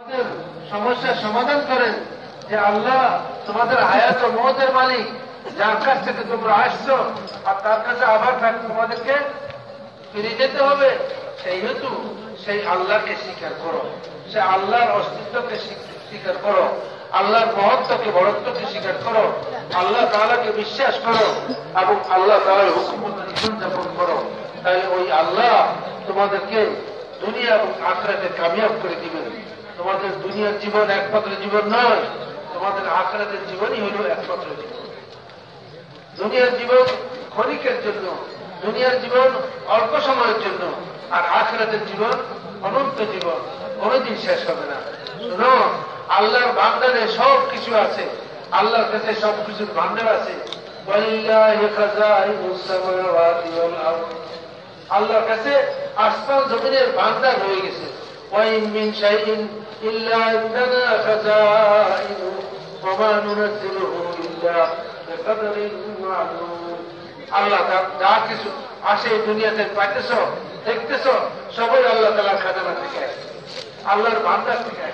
তোমাদের সমস্যার সমাধান করেন যে আল্লাহ তোমাদের হায়াত ও মহতের মালিক, যার কাছ থেকে তোমরা আসছো আর তার কাছে আবার তোমাদেরকে ফিরে যেতে হবে, সেই হেতু সেই আল্লাহকে স্বীকার করো। সে আল্লাহর অস্তিত্বকে স্বীকার করো, আল্লাহর মহত্বকে বড়ত্বকে স্বীকার করো, আল্লাহ তাআলাকে বিশ্বাস করো এবং আল্লাহ তাআলার হুকুম মতো জীবন যাপন করো। তাহলে ওই আল্লাহ তোমাদেরকে দুনিয়া এবং আখড়াতে কামিয়াব করে দিবেন। তোমাদের দুনিয়ার জীবন একমাত্র জীবন নয়, তোমাদের আখড়াতের জীবনই হল একমাত্র জীবন। দুনিয়ার জীবন ক্ষণিকের জন্য, দুনিয়ার জীবন অল্প সময়ের জন্য, আর আখরাতের জীবন অনন্ত জীবন, কোনোদিন শেষ হবে না। শুনো, আল্লাহর ভান্ডারে সব কিছু আছে, আল্লাহর কাছে সব কিছুর ভান্ডার আছে। আল্লাহর কাছে আসমান জমিনের ভান্ডার হয়ে গেছে। ইনদানা খাযাইনু ওয়া মা নুনাজ্জিলুহু ইল্লা বিকদরিন মা'লুম আল্লাহ যা কিছু আসে দুনিয়াতে পাইতেছ, দেখতেছ, সবাই আল্লাহ তালার খাজানা থেকে আল্লাহর ভান্ডার থেকে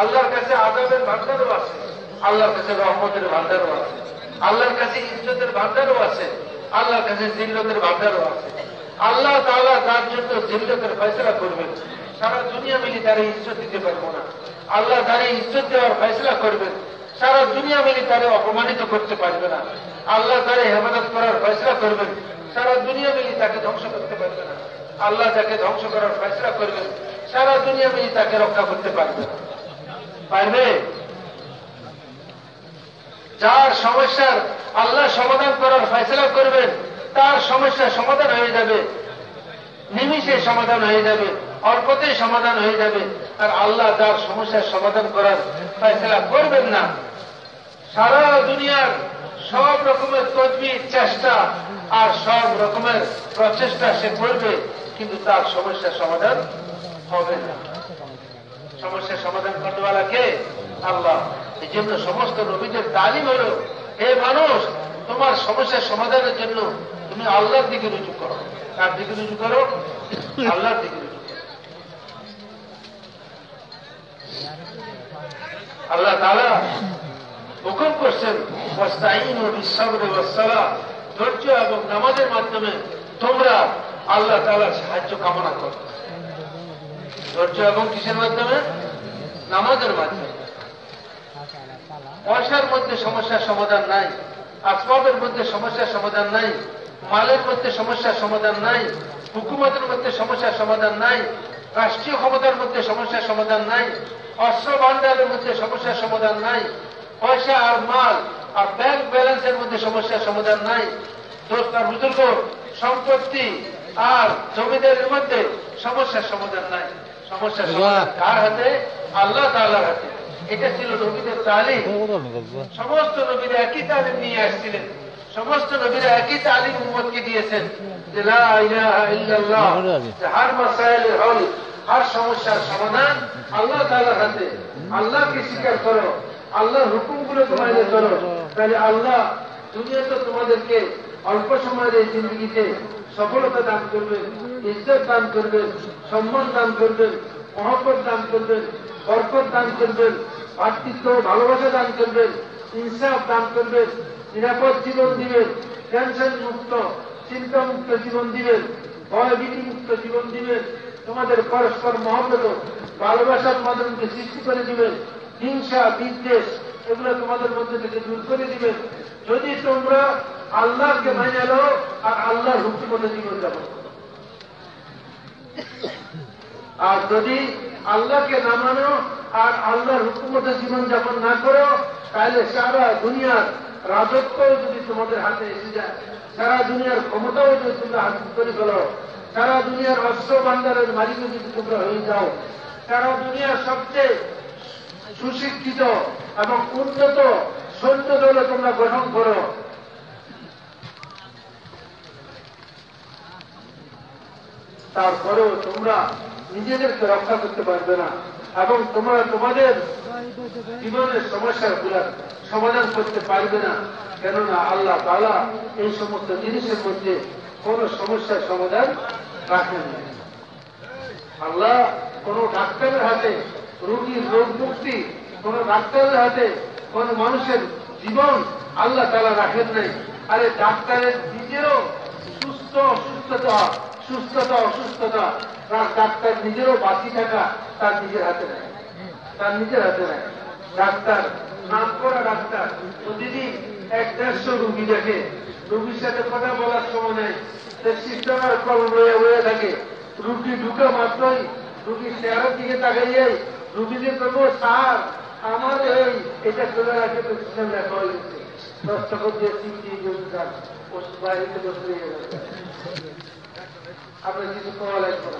আল্লাহর কাছে আজাবের ভান্ডারও আছে। আল্লাহর কাছে রহমতের ভান্ডারও আছে। আল্লাহর কাছে ইজ্জতের ভান্ডারও আছে। আল্লাহর কাছে জিল্লতের ভান্ডারও আছে। আল্লাহ তাআলা তার জন্য জিল্লতের ফয়সলা করবেন। সারা দুনিয়া মিলি তারে ইজ্জত দিতে পারব না। আল্লাহ তারে ইজ্জত দেওয়ার ফয়সলা করবেন। সারা দুনিয়া মিলি তারে অপমানিত করতে পারবে না। আল্লাহ তারে হেফাজত করার ফয়সলা করবেন। সারা দুনিয়া মিলি তাকে ধ্বংস করতে পারবে না। আল্লাহ যাকে ধ্বংস করার ফয়সলা করবেন। সারা দুনিয়া মিলি তাকে রক্ষা করতে পারবে না। পারবে? যার সমস্যার আল্লাহ সমাধান করার ফয়সলা করবেন, তার সমস্যা সমাধান হয়ে যাবে। নিমিষে সমাধান হয়ে যাবে অল্পতেই সমাধান হয়ে যাবে। আর আল্লাহ যার সমস্যার সমাধান করার ফয়সলা করবেন না। সারা দুনিয়ার সব রকমের তদবির, চেষ্টা আর সব রকমের প্রচেষ্টা সে করবে, কিন্তু তার সমস্যার সমাধান হবে না। সমস্যার সমাধান করতেওয়ালা কে? আল্লাহ। এই জন্য সমস্ত নবীদের তালিম হল, হে মানুষ, তোমার সমস্যার সমাধানের জন্য তুমি আল্লাহর দিকে রুজু করো। কার দিকে রুজু করো আল্লাহর দিকে রুজু আল্লাহ তাআলা হুকুম করছেন ধৈর্য এবং নামাজের মাধ্যমে তোমরা আল্লাহ তাআলার সাহায্য কামনা করো। ধৈর্য এবং কিসের মাধ্যমে? নামাজের মাধ্যমে। পয়সার মধ্যে সমস্যার সমাধান নাই, আসবাবের মধ্যে সমস্যার সমাধান নাই মালের মধ্যে সমস্যার সমাধান নাই হুকুমতের মধ্যে সমস্যার সমাধান নাই রাষ্ট্রীয় ক্ষমতার মধ্যে সমস্যার সমাধান নাই অস্ত্র ভান্ডারের মধ্যে সমস্যার সমাধান নাই পয়সা আর মাল আর ব্যাংক ব্যালেন্সের মধ্যে সমস্যার সমাধান নাই। দোস্ত আর বুজুর্গ সম্পত্তি আর জমিদারের মধ্যে সমস্যার সমাধান নাই। সমস্যার সমাধান কার হাতে? আল্লাহ তাআলার হাতে। এটা ছিল নবীদের তালিম। সমস্ত নবীরা একই তালিম নিয়ে আসছিলেন। সমস্ত নবীরা একই তালিম উম্মতকে দিয়েছেন যে হার মাসাইলের হল হার সমস্যার সমাধান আল্লাহ তাআলার হাতে। আল্লাহকে স্বীকার করো আল্লাহর হুকুমগুলো তোমাদের করো তাহলে আল্লাহ দুনিয়াতে তোমাদেরকে অল্প সময়ের এই জিন্দগিতে সফলতা দান করবেন ইজ্জত দান করবেন সম্মান দান করবেন মহব্বত দান করবেন বরকত দান করবেন ভাতৃত্ব ভালোবাসা দান করবেন ইনসাফ দান করবেন নিরাপদ জীবন দিবেন, টেনশন মুক্ত, চিন্তা মুক্ত জীবন দিবেন, ভয় ভীতি মুক্ত জীবন দিবেন। তোমাদের পরস্পর মহব্বত ভালোবাসার মাধ্যমকে সৃষ্টি করে দিবেন। হিংসা, বিদ্বেষ, এগুলো তোমাদের মধ্যে থেকে দূর করে দিবেন। যদি তোমরা আল্লাহকে মেনে লো আর আল্লাহর হুকুমতে জীবন যাপন আর যদি আল্লাহকে না মানো, আর আল্লাহর হুকুমতে জীবন যাপন না করো, তাহলে সারা দুনিয়ার রাজত্ব যদি তোমাদের হাতে এসে যায়, সারা দুনিয়ার ক্ষমতাও যদি তোমরা হাত করে ফেলো, সারা দুনিয়ার অস্ত্র ভান্ডারের মালিকও যদি তোমরা হয়ে যাও, সারা দুনিয়ার সবচেয়ে সুশিক্ষিত এবং উন্নত সৈন্য দলে তোমরা গঠন করো। তারপরেও তোমরা নিজেদেরকে রক্ষা করতে পারবে না। এবং তোমরা তোমাদের জীবনের সমস্যারগুলার সমাধান করতে পারবে না। কেননা আল্লাহ তালা এই সমস্ত জিনিসের মধ্যে কোন সমস্যার সমাধান রাখেন আল্লাহ কোন ডাক্তারের হাতে রোগীর রোগ মুক্তি, কোন ডাক্তারের হাতে কোন মানুষের জীবন আল্লাহ তালা রাখেন নাই। আরে ডাক্তারের নিজেরও সুস্থ অসুস্থতা, সুস্থতা অসুস্থতা তার ডাক্তার নিজেরও বাঁচি থাকা তার নিজের হাতে নেয়। তার নিজের হাতে নেয়। ডাক্তার নাম করা ডাক্তার প্রতিদিন এক দেড়শো রুগী দেখে। রুগীর সাথে কথা বলার সময় নেই। সে সিস্টেমের কল রয়ে রয়ে থাকে। রুগী ঢুকে মাত্রই রুগীর চেহারার দিকে তাকাইয়াই রুগীদের করব স্যার, আমার এই এটা চলে রাখে তো সিস্টেম দেখা হয়ে গেছে দশ টাকা দিয়ে তিন দিয়ে যান। ওষুধ বাড়িতে বসে আপনার কিছু পাওয়া লাগবে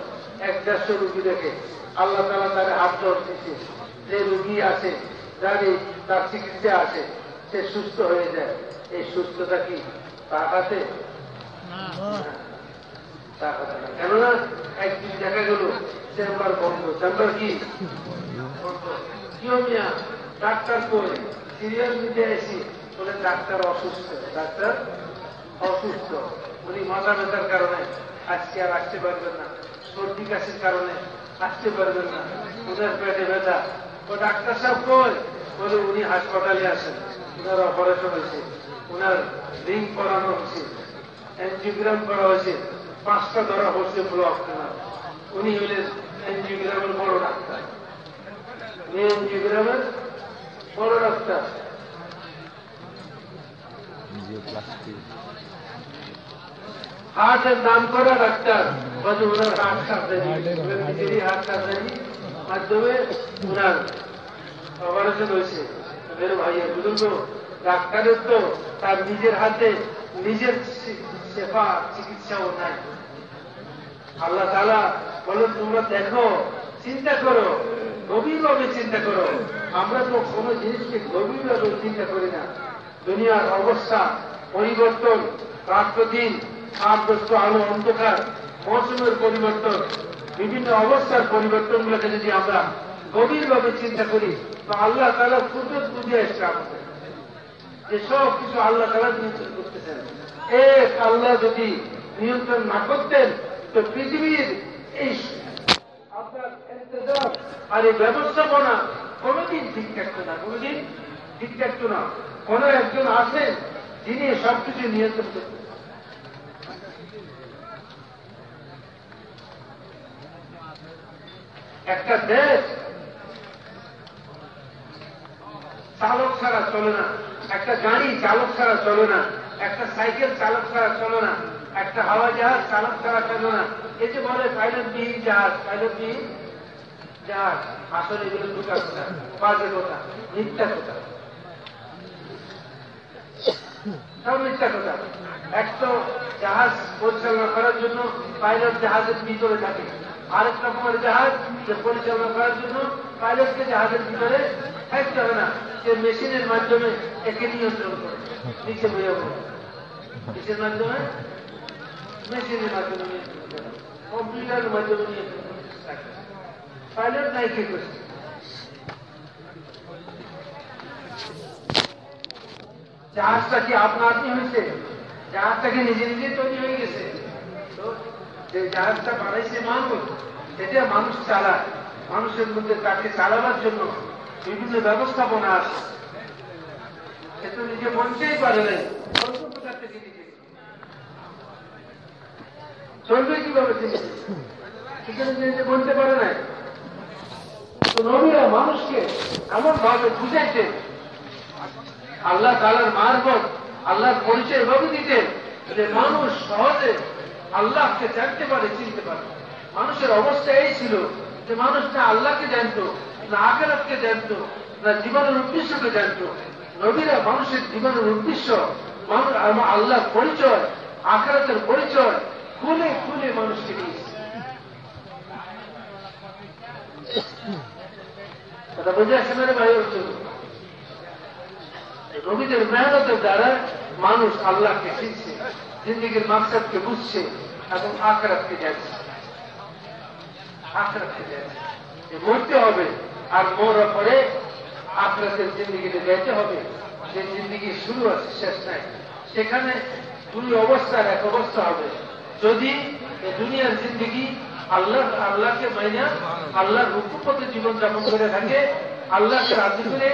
এক দেড়শো রুগী দেখে। আল্লাহ তালা তার হাত দিচ্ছে যে রুগী আছে যার তার চিকিৎসা আছে সে সুস্থ হয়ে যায়। এই সুস্থতা কি তার হাতে। কেননা একদিন দেখা গেল চেম্বার বন্ধ। চেম্বার কি। ডাক্তার কই? সিরিয়াল নিতে এসি বলে ডাক্তার অসুস্থ। ডাক্তার অসুস্থ। উনি মাথা ব্যথার কারণে আজকে আর আসতে পারবেন না। সর্দি কাশির কারণে আসতে পারবেন না। ওদের পেটে ব্যথা। ও ডাক্তার সাহেব কই? বলে উনি হাসপাতালে আসেন উনার অপারেশন হয়েছে। উনার রিং করানো হয়েছে। এনজিওগ্রাম করা হয়েছে। পাঁচটা ধরা হচ্ছে ব্লক ওনার উনি হলেন এনজিওগ্রামের বড় ডাক্তার। উনি এনজিওগ্রামের বড় ডাক্তার। হার্টের নাম করা ডাক্তার। ডাক্তারের তো তার নিজের হাতে নিজের সেবা চিকিৎসাও নাই আল্লাহ তালা বলে তোমরা দেখো চিন্তা করো গভীরভাবে চিন্তা করো আমরা তো কোনো জিনিসকে গভীরভাবে চিন্তা করি না দুনিয়ার অবস্থা, পরিবর্তন রাত্র দিন আলো, অন্ধকার মৌসুমের পরিবর্তন, বিভিন্ন অবস্থার পরিবর্তনগুলোকে যদি আমরা গভীরভাবে চিন্তা করি, তো আল্লাহ তালা কুদরত বুঝে এসছে আমাদের। যে সব কিছু আল্লাহ তালা নিয়ন্ত্রণ করতেছেন। এক আল্লাহ যদি নিয়ন্ত্রণ না করতেন, তো পৃথিবীর এই আপনার আর এই ব্যবস্থাপনা কোনোদিন ঠিক থাকতো না, কোনোদিন ঠিক থাকতো না। কোন একজন আছেন যিনি সবকিছু নিয়ন্ত্রণ করতেন। একটা দেশ। চালক ছাড়া চলে না। একটা গাড়ি চালক ছাড়া চলে না। একটা সাইকেল চালক ছাড়া চলে না। একটা হাওয়া জাহাজ চালক ছাড়া চলে না। এই যে বলে পাইলট বিহীন জাহাজ পাইলট বিহীন জাহাজ, আসলে এগুলো দুটা কথা? বাজে কথা? মিথ্যা কথা? সব মিথ্যা কথা? এক তো জাহাজ পরিচালনা করার জন্য পাইলট জাহাজের ভিতরে থাকে। আরেক রকমের জাহাজ যে পরিচালনা করার জন্য পাইলটকে জাহাজের ভিতরে থাকতে হবে না সে মেশিনের মাধ্যমে একে নিয়ন্ত্রণ করে নিচে বইয়া বলে কিসের মাধ্যমে মেশিনের মাধ্যমে নিয়ন্ত্রণ করে কম্পিউটারের মাধ্যমে নিয়ন্ত্রণ করে পাইলট নাই কে করছে জাহাজটা কি আপনা আপনি যে জাহাজটা বানাইছে মানুষ সেটা মানুষ চালায়। মানুষের মধ্যে তাকে চালাবার জন্য বিভিন্ন ব্যবস্থাপনা আছে। সে তো নিজে বলতেই পারে নাই। চলবে কীভাবে বলতে পারে নাই। নবীরা মানুষকে এমন ভাবে বুঝাইতেন আল্লাহ তালার মারফত, আল্লাহর পরিচয় ভাবে দিতেন যে মানুষ সহজে আল্লাহকে জানতে পারে, চিনতে পারে। মানুষের অবস্থা এই ছিল যে মানুষ না আল্লাহকে জানতো, না আখেরাতকে জানতো, না জীবনের উদ্দেশ্যকে জানতো। নবীরা মানুষের জীবনের উদ্দেশ্য আল্লাহর পরিচয়, আখেরাতের পরিচয়, খুলে খুলে মানুষকে দিয়েছে। কথা বুঝে আসে মেরে ভাই হচ্ছে নবীদের মেহনতের দ্বারা মানুষ আল্লাহকে চিনছে। জিন্দিগির মাকসাদকে বুঝছে এবং আখরাতকে যাচ্ছে আখরাতকে যাচ্ছে মরতে হবে আর মরার পরে আখরাতের জিন্দিগিতে যেতে হবে যে জিন্দিগি শুরু আছে শেষ নাই সেখানে দুই অবস্থার এক অবস্থা হবে যদি দুনিয়ার জিন্দিগি আল্লাহ আল্লাহকে মাইনা আল্লাহর হুকুম মতো জীবন যাপন করে থাকে আল্লাহকে রাজি করে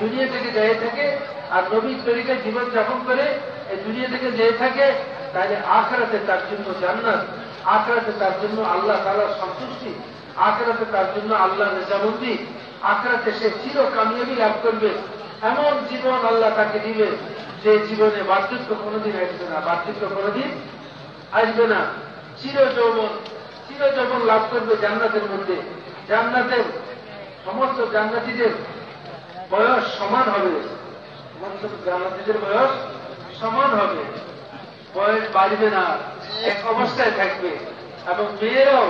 দুনিয়া থেকে যেয়ে থাকে আর নবীর তরিকায় জীবন যাপন করে এই দুনিয়া থেকে যেয়ে থাকে, তাহলে আখরাতে তার জন্য জান্নাত, আখরাতে তার জন্য আল্লাহ তালার সন্তুষ্টি, আখরাতে তার জন্য আল্লাহ রেজাবন্দি আখরাতে সে চির কামিয়াবি লাভ করবে। এমন জীবন আল্লাহ তাকে দিবে, যে জীবনে বার্ধক্য কোনোদিন আসবে না। বার্ধক্য কোনোদিন আসবে না। চির যৌবন চির যৌবন লাভ করবে জান্নাতের মধ্যে। জান্নাতের সমস্ত জান্নাতিদের বয়স সমান হবে। সমস্ত জান্নাতিদের বয়স সমান হবে। বয়স বাড়বে না, এক অবস্থায় থাকবে এবং মেয়েরাও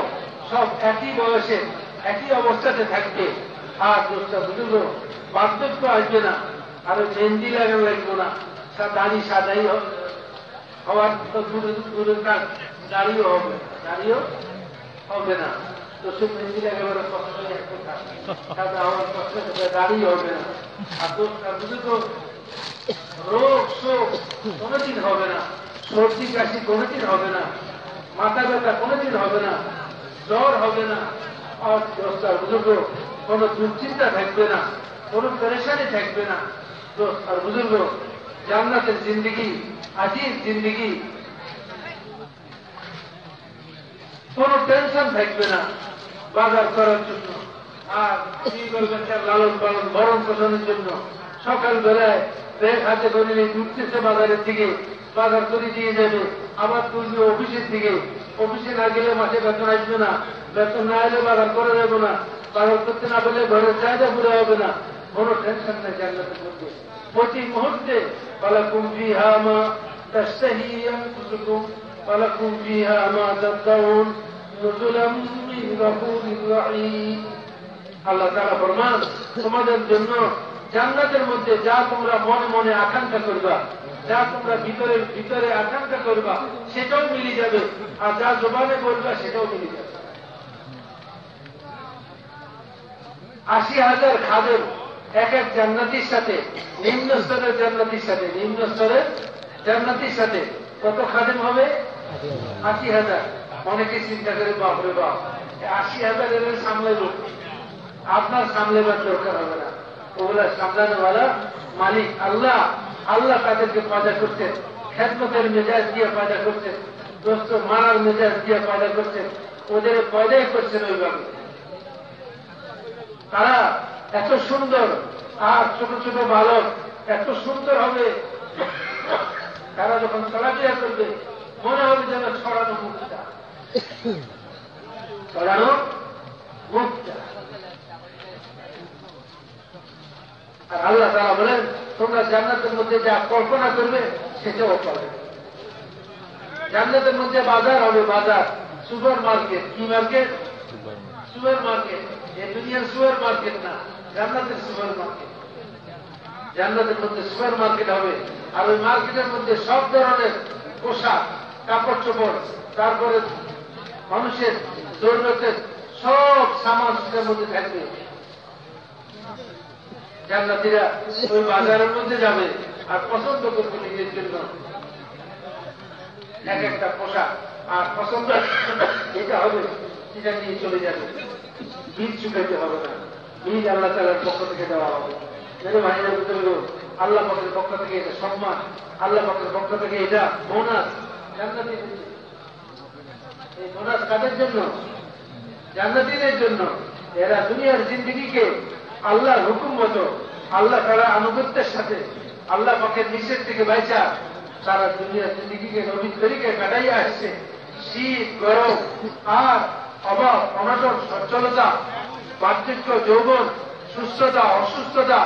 সব একই বয়সে, একই অবস্থাতে থাকবে। আর দোষটা বুঝল বার্ধক্য আসবে না, আরও মেহেন্দি লাগানো লাগবে না। দাড়ি সাদাই হবে। হওয়ার দূরে, দূরের কাজ দাঁড়িয়েও হবে। দাঁড়িয়েও হবে না। তো সে মেহেন্দি এক কথা। সাদা হওয়ার কষ্ট দাঁড়িয়ে হবে না। আর দোষটা বুঝে তো রোগ শোক কোনোদিন হবে না। সর্দি, কাশি কোনোদিন হবে না। মাথা ব্যথা কোনোদিন হবে না। জ্বর হবে না। দোস্তার বুজুর্গ, কোনো দুশ্চিন্তা থাকবে না, কোনো পরেশানি থাকবে না। আর বুজুর্গ, জান্নাতের জিন্দিগি আজির জিন্দিগি। কোনো টেনশন থাকবে না বাজার করার জন্য। আর কি তার লালন পালন ভরণ পোষণের জন্য। সকাল বেলায় ব্যাগ হাতে করে নিয়ে ঢুকতেছে বাজারের দিকে। বাজার করে দিয়ে যাবে। আবার তুলবে অফিসের দিকে। অফিসে না গেলে মাসে বেতন আসবে না। বেতন না এলে বাজার করে যাব না। বাজার করতে না পেলে ঘরের চাহিদা পুরো হবে না। কোনো টেনশন নেই জান্নাতের মধ্যে। প্রতি মুহূর্তে পালাকুম ফিহা মা পালাকুম ফিহা মা তাদউন নুজুলাম মিন গাফুরির রাহিম আল্লাহ তারা ফরমান, তোমাদের জন্য জান্নাতের মধ্যে যা তোমরা মনে মনে আকাঙ্ক্ষা করবা, যা তোমরা ভিতরে ভিতরে আকাঙ্ক্ষা করবা, সেটাও মিলে যাবে। আর যা জবানে বলবা, সেটাও মিলে যাবে। আশি হাজার খাদের এক এক জান্নাতির সাথে, নিম্ন স্তরের জান্নাতির সাথে, নিম্ন স্তরের জান্নাতির সাথে কত খাদেম হবে? আশি হাজার। অনেকে চিন্তা করে, বাপরে বাপ আশি হাজার এর সামলাইব আপনার সামলেবার দরকার হবে না। ওগুলা সামলানোওয়ালা মালিক আল্লাহ আল্লাহ তাদেরকে পয়দা করতেন খেদমতের মেজাজ দিয়ে পয়দা করতেন দোস্ত মারার মেজাজ দিয়ে পয়দা করতেন ওদের পয়দাই করছেন ওইভাবে। তারা এত সুন্দর, আর ছোট ছোট বালক, এত সুন্দর হবে। তারা যখন চলাফেরা করবে, মনে হবে যেন ছড়ানো মুক্তা ছড়ানো মুক্তা আর আল্লাহ তারা বলেন, তোমরা জান্নাতের মধ্যে যা কল্পনা করবে, সেটাও পাবে। জান্নাতের মধ্যে বাজার হবে বাজার। Super market. কি মার্কেট? Super market. এই দুনিয়ার সুপার মার্কেট না, জান্নাতের সুপার মার্কেট। জান্নাতের মধ্যে সুপার মার্কেট হবে। আর ওই মার্কেটের মধ্যে সব ধরনের পোশাক কাপড় চোপড় তারপরে মানুষের জরুরতের সব সামান সেটার মধ্যে থাকবে। জান্নাতিরা ওই বাজারের মধ্যে যাবে আর পছন্দ করবে নিজের জন্য। এক একটা পোশাক। আর পছন্দ এটা হবে সেটা নিয়ে চলে যাবে। বীজ চুকাইতে হবে না। বীজ আল্লাহ তালার পক্ষ থেকে দেওয়া হবে। মেরে ভাইয়ের ভিতরে আল্লাহ পক্ষের পক্ষ থেকে এটা সম্মান, আল্লাহ পক্ষের পক্ষ থেকে এটা বোনাস। জান্নাতি এই বোনাস কাদের জন্য? জান্নাতিদের জন্য। এরা দুনিয়ার জিন্দিগিকে আল্লাহর হুকুম মতো আল্লাহ তারা আনুগত্যের সাথে আল্লাহ পাকের নিষেধ থেকে বাইচা তারা দুনিয়ার জিন্দিগিকে নবীন তরিকে কাটাইয়া আসছে। শীত, গরম আর অভাব, অনটন, সচ্ছলতা, বার্ধক্য, যৌবন, সুস্থতা, অসুস্থতা,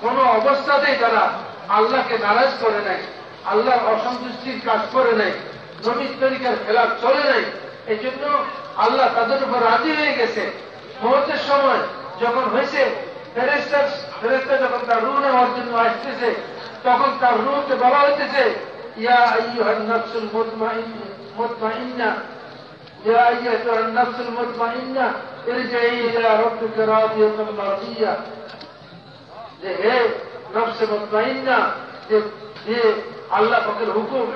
কোন অবস্থাতেই তারা আল্লাহকে নারাজ করে নাই, আল্লাহর অসন্তুষ্টির কাজ করে নাই নবীন তরিকার খেলাফ চলে নাই। এই জন্য আল্লাহ তাদের উপর রাজি হয়ে গেছে। মুহূর্তের সময় যখন হয়েছে যখন তার জন্য আসতেছে, তখন তার বলা হইতেছে আল্লাহ পাকের হুকুম,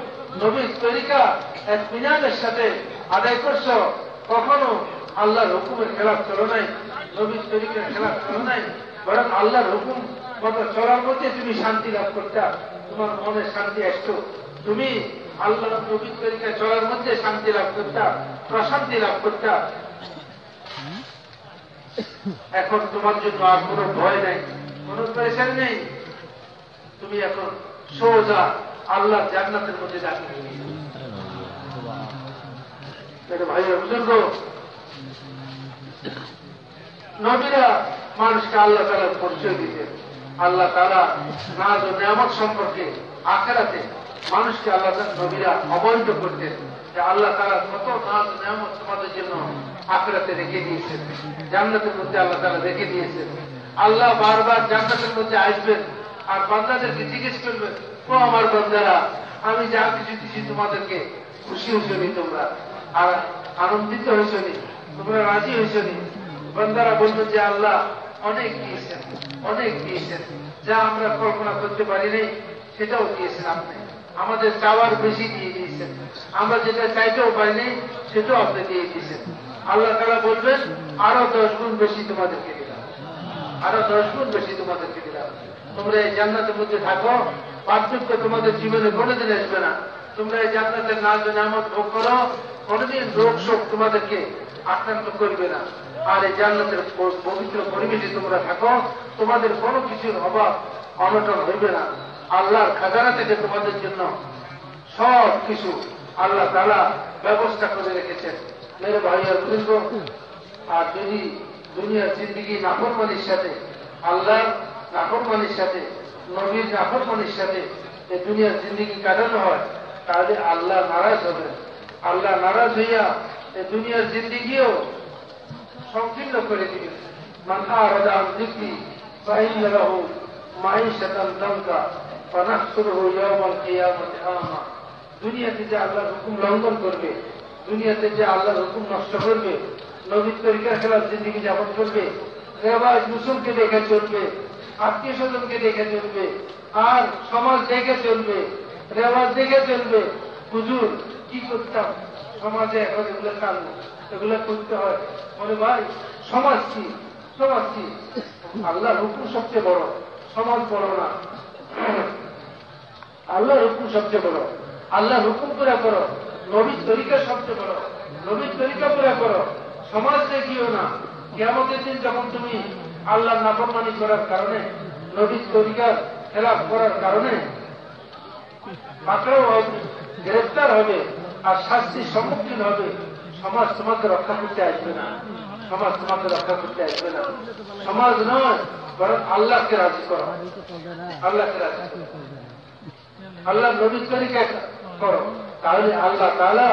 নবীর তরিকা এক মিনানের সাথে আদায় করছ, কখনো আল্লাহর হুকুমের খেলাফ চলো নাই, নবীর তরিকের খেলাফ চলো নাই। বরং আল্লাহর হুকুম মতো চলার মধ্যে তুমি শান্তি লাভ করতে তোমার মনে শান্তি আসতো তুমি আল্লাহ নবীর তরিকা চলার মধ্যে শান্তি লাভ করতে প্রশান্তি লাভ করতে এখন তোমার জন্য আর কোনো ভয় নাই, কোনো পরেশান নেই। তুমি এখন সোজা আল্লাহ জান্নাতের মধ্যে দাঁড়িয়ে মেরে ভাইয়ের নবীরা মানুষকে আল্লাহ তালা পরিচয় দিতেন আল্লাহ তারা নাজ ও নিয়ামত সম্পর্কে আখেরাতে মানুষকে আল্লাহ তালা নবীরা অবহিত করতেন। যে আল্লাহ তারা কত নাজ নিয়ামত তোমাদের জন্য আখেরাতে রেখে দিয়েছেন। জান্নাতের মধ্যে আল্লাহ তারা রেখে দিয়েছেন। আল্লাহ বারবার জান্নাতের মধ্যে আসবেন আর বান্দাদেরকে জিজ্ঞেস করবেন, ও আমার বান্দারা, আমি যা কিছু দিচ্ছি তোমাদেরকে খুশি হয়েছনি তোমরা? আর আনন্দিত হয়েছনি তোমরা রাজি হয়েছনি বান্দারা বলবেন যে, আল্লাহ অনেক দিয়েছেন অনেক দিয়েছেন যা আমরা কল্পনা করতে পারিনি, সেটাও দিয়েছেন আপনি। আমাদের চাওয়ার বেশি দিয়ে দিয়েছেন। আমরা যেটা চাইতেও পারিনি, সেটাও আপনি দিয়ে দিয়েছেন। আল্লাহ তারা বলবেন, আরও দশ গুণ বেশি তোমাদেরকে দিলাম। আরও দশ গুণ বেশি তোমাদেরকে দিলাম। তোমরা এই জান্নাতের মধ্যে থাকো, পার্থক্য তোমাদের জীবনে কোনোদিন আসবে না। তোমরা এই জান্নাতের নাজ নামত ভোগ করো, কোনোদিন রোগ শোক তোমাদেরকে আক্রান্ত করবে না। আর এই জান্নাতের পবিত্র পরিবেশে তোমরা থাকো, তোমাদের কোনো কিছুর অভাব অনটন হইবে না। আল্লাহর খাজানা থেকে তোমাদের জন্য সব কিছু আল্লাহ তালা ব্যবস্থা করে রেখেছেন। মেরে ভাই আর বুঝব আর যদি দুনিয়ার জিন্দিগি নাফরমানির সাথে আল্লাহ নাফরমানির সাথে, নবীর নাফরমানির সাথে এই দুনিয়ার জিন্দিগি কাটানো হয়, তাহলে আল্লাহ নারাজ হবেন। আল্লাহ নারাজ হইয়া এই দুনিয়ার জিন্দিগিও সংকীর্ণ করে দিবেন মান আরাদা আন যিকরি দুনিয়াতে যে আল্লাহর হুকুম লঙ্ঘন করবে, দুনিয়াতে যে আল্লাহর হুকুম নষ্ট করবে, নবীর তরিকার খেলার জিন্দিগি যাপন করবে রেবাজ মুসলকে দেখে চলবে আত্মীয় স্বজনকে দেখে চলবে, আর সমাজ দেখে চলবে, রেওয়াজ দেখে চলবে। হুজুর, কি করতাম? সমাজে এখন এগুলো কান্ড এগুলো করতে হয়। বলে ভাই, সমাজ কি? সমাজ কি? আল্লাহর হুকুম সবচেয়ে বড়। সমাজ বড় না। আল্লাহ হুকুম সবচেয়ে বড়। আল্লাহ হুকুম পুরা করো। নবীর তরিকা সবচেয়ে বড়। নবীর তরিকা পুরা করো। সমাজ দেখিও না। কেমতের দিন যখন তুমি আল্লাহর নাফরমানি করার কারণে, নবীর তরিকার খেলাফ করার কারণে পাকড়াও হবে গ্রেফতার হবে আর শাস্তির সম্মুখীন হবে সমাজ তোমাকে রক্ষা করতে আসবে না। সমাজ তোমাকে রক্ষা করতে আসবে না। সমাজ নয়, বরং আল্লাহকে রাজি করো। আল্লাহকে রাজি আল্লাহ নবীর তরিকা করো। তাহলে আল্লাহ তালা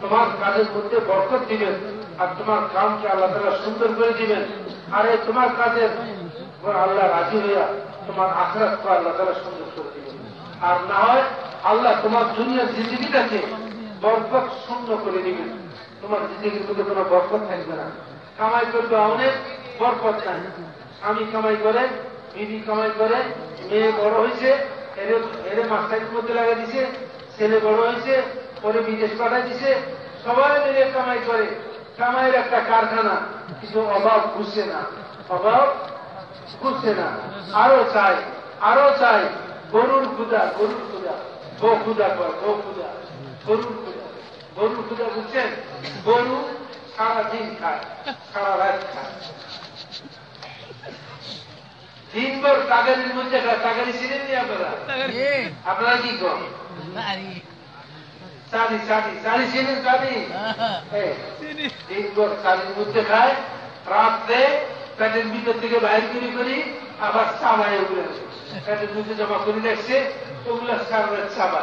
তোমার কাজের মধ্যে বরকত দিবেন আর তোমার কামকে আল্লাহ তালা সুন্দর করে দিবেন। আর এই তোমার কাজের আল্লাহ রাজি হইয়া তোমার আখরাতকে আল্লাহ তালা সুন্দর করে দিবেন। আর না হয় আল্লাহ তোমার দুনিয়ার জিন্দগিটাকে বরকত শূন্য করে দিবেন। তোমার মধ্যে কোনো বরকত থাকবে না। কামাই করবে অনেক বরকত নাই। আমি কামাই করে, বিবি কামাই করে, মেয়ে বড় হয়েছে, এরে এরে মাস্টারের মধ্যে লাগা দিছে, ছেলে বড় হয়েছে, পরে বিদেশ পাঠাই দিছে, সবাই মিলে কামাই করে। কামাইয়ের একটা কারখানা, কিছু অভাব বুঝছে না। অভাব বুঝছে না। আরও চাই আরও চাই, গরুর ক্ষুদা গরুর ক্ষুদা গো ক্ষুদা কর গো ক্ষুদা গরুর ক্ষুদা গরুর ক্ষুদা বুঝছেন গরু সারা দিন খায় সারা রাত খায়। দিনভর টাকারির মধ্যে টাকারি ছিলেন নি আপনারা? আপনারা কি করেন চালি চালি চালি ছিলেন চালি দিনভর চালির মধ্যে খায় রাত্রে প্যাটের ভিতর থেকে বাইর করি করি আবার চাবায় ওগুলো। প্যাটের মধ্যে জমা করে রাখছে ওগুলো সারবার চাবা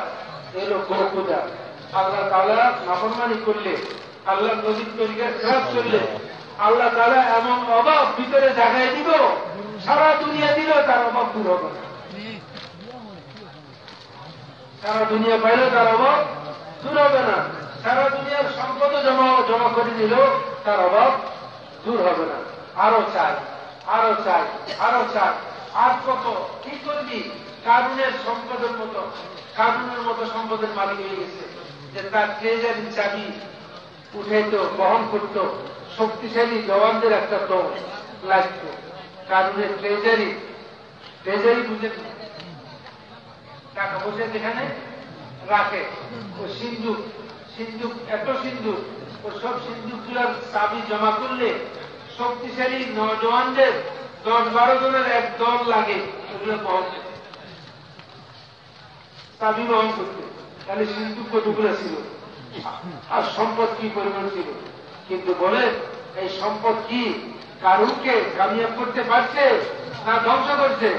এলো গোপূজা আল্লাহ তালা নাফরমানি করলে, আল্লাহ নদীর তরিকার খারাপ করলে আল্লাহ তালা এমন অভাব ভিতরে জাগাই দিব সারা দুনিয়া দিল, তার অভাব দূর হবে সারা দুনিয়া পাইলে তার অভাব দূর হবে না। সারা দুনিয়ার সম্পদ জমা জমা করে নিল তার অভাব দূর হবে না। আরও চাই আরও চাই আরও চাই। আর কত, কি করবি? কারুনের সম্পদের মতো, কারুনের মতো সম্পদের মালিক হয়ে গেছে। তার ট্রেজারি চাবি উঠাইত, বহন করত, শক্তিশালী জওয়ানদের একটা দল লাগত। কারণের ট্রেজারি ট্রেজারি বুঝে টাকা পয়সা যেখানে রাখে, ও সিন্ধুক সিন্ধুক, এত সিন্ধুক, ও সব সিন্ধুকগুলার চাবি জমা করলে শক্তিশালী নজওয়ানদের দশ বারো জনের এক দল লাগে, ওগুলো বহন করতে। চাবি বহন করতে। তাহলে সিন্ধুক কতগুলো ছিল। আর সম্পদ কি পরিমাণ ছিল? কিন্তু বলে, এই সম্পদ কি কারুকে কামিয়াব করতে পারছে না ধ্বংস করছে?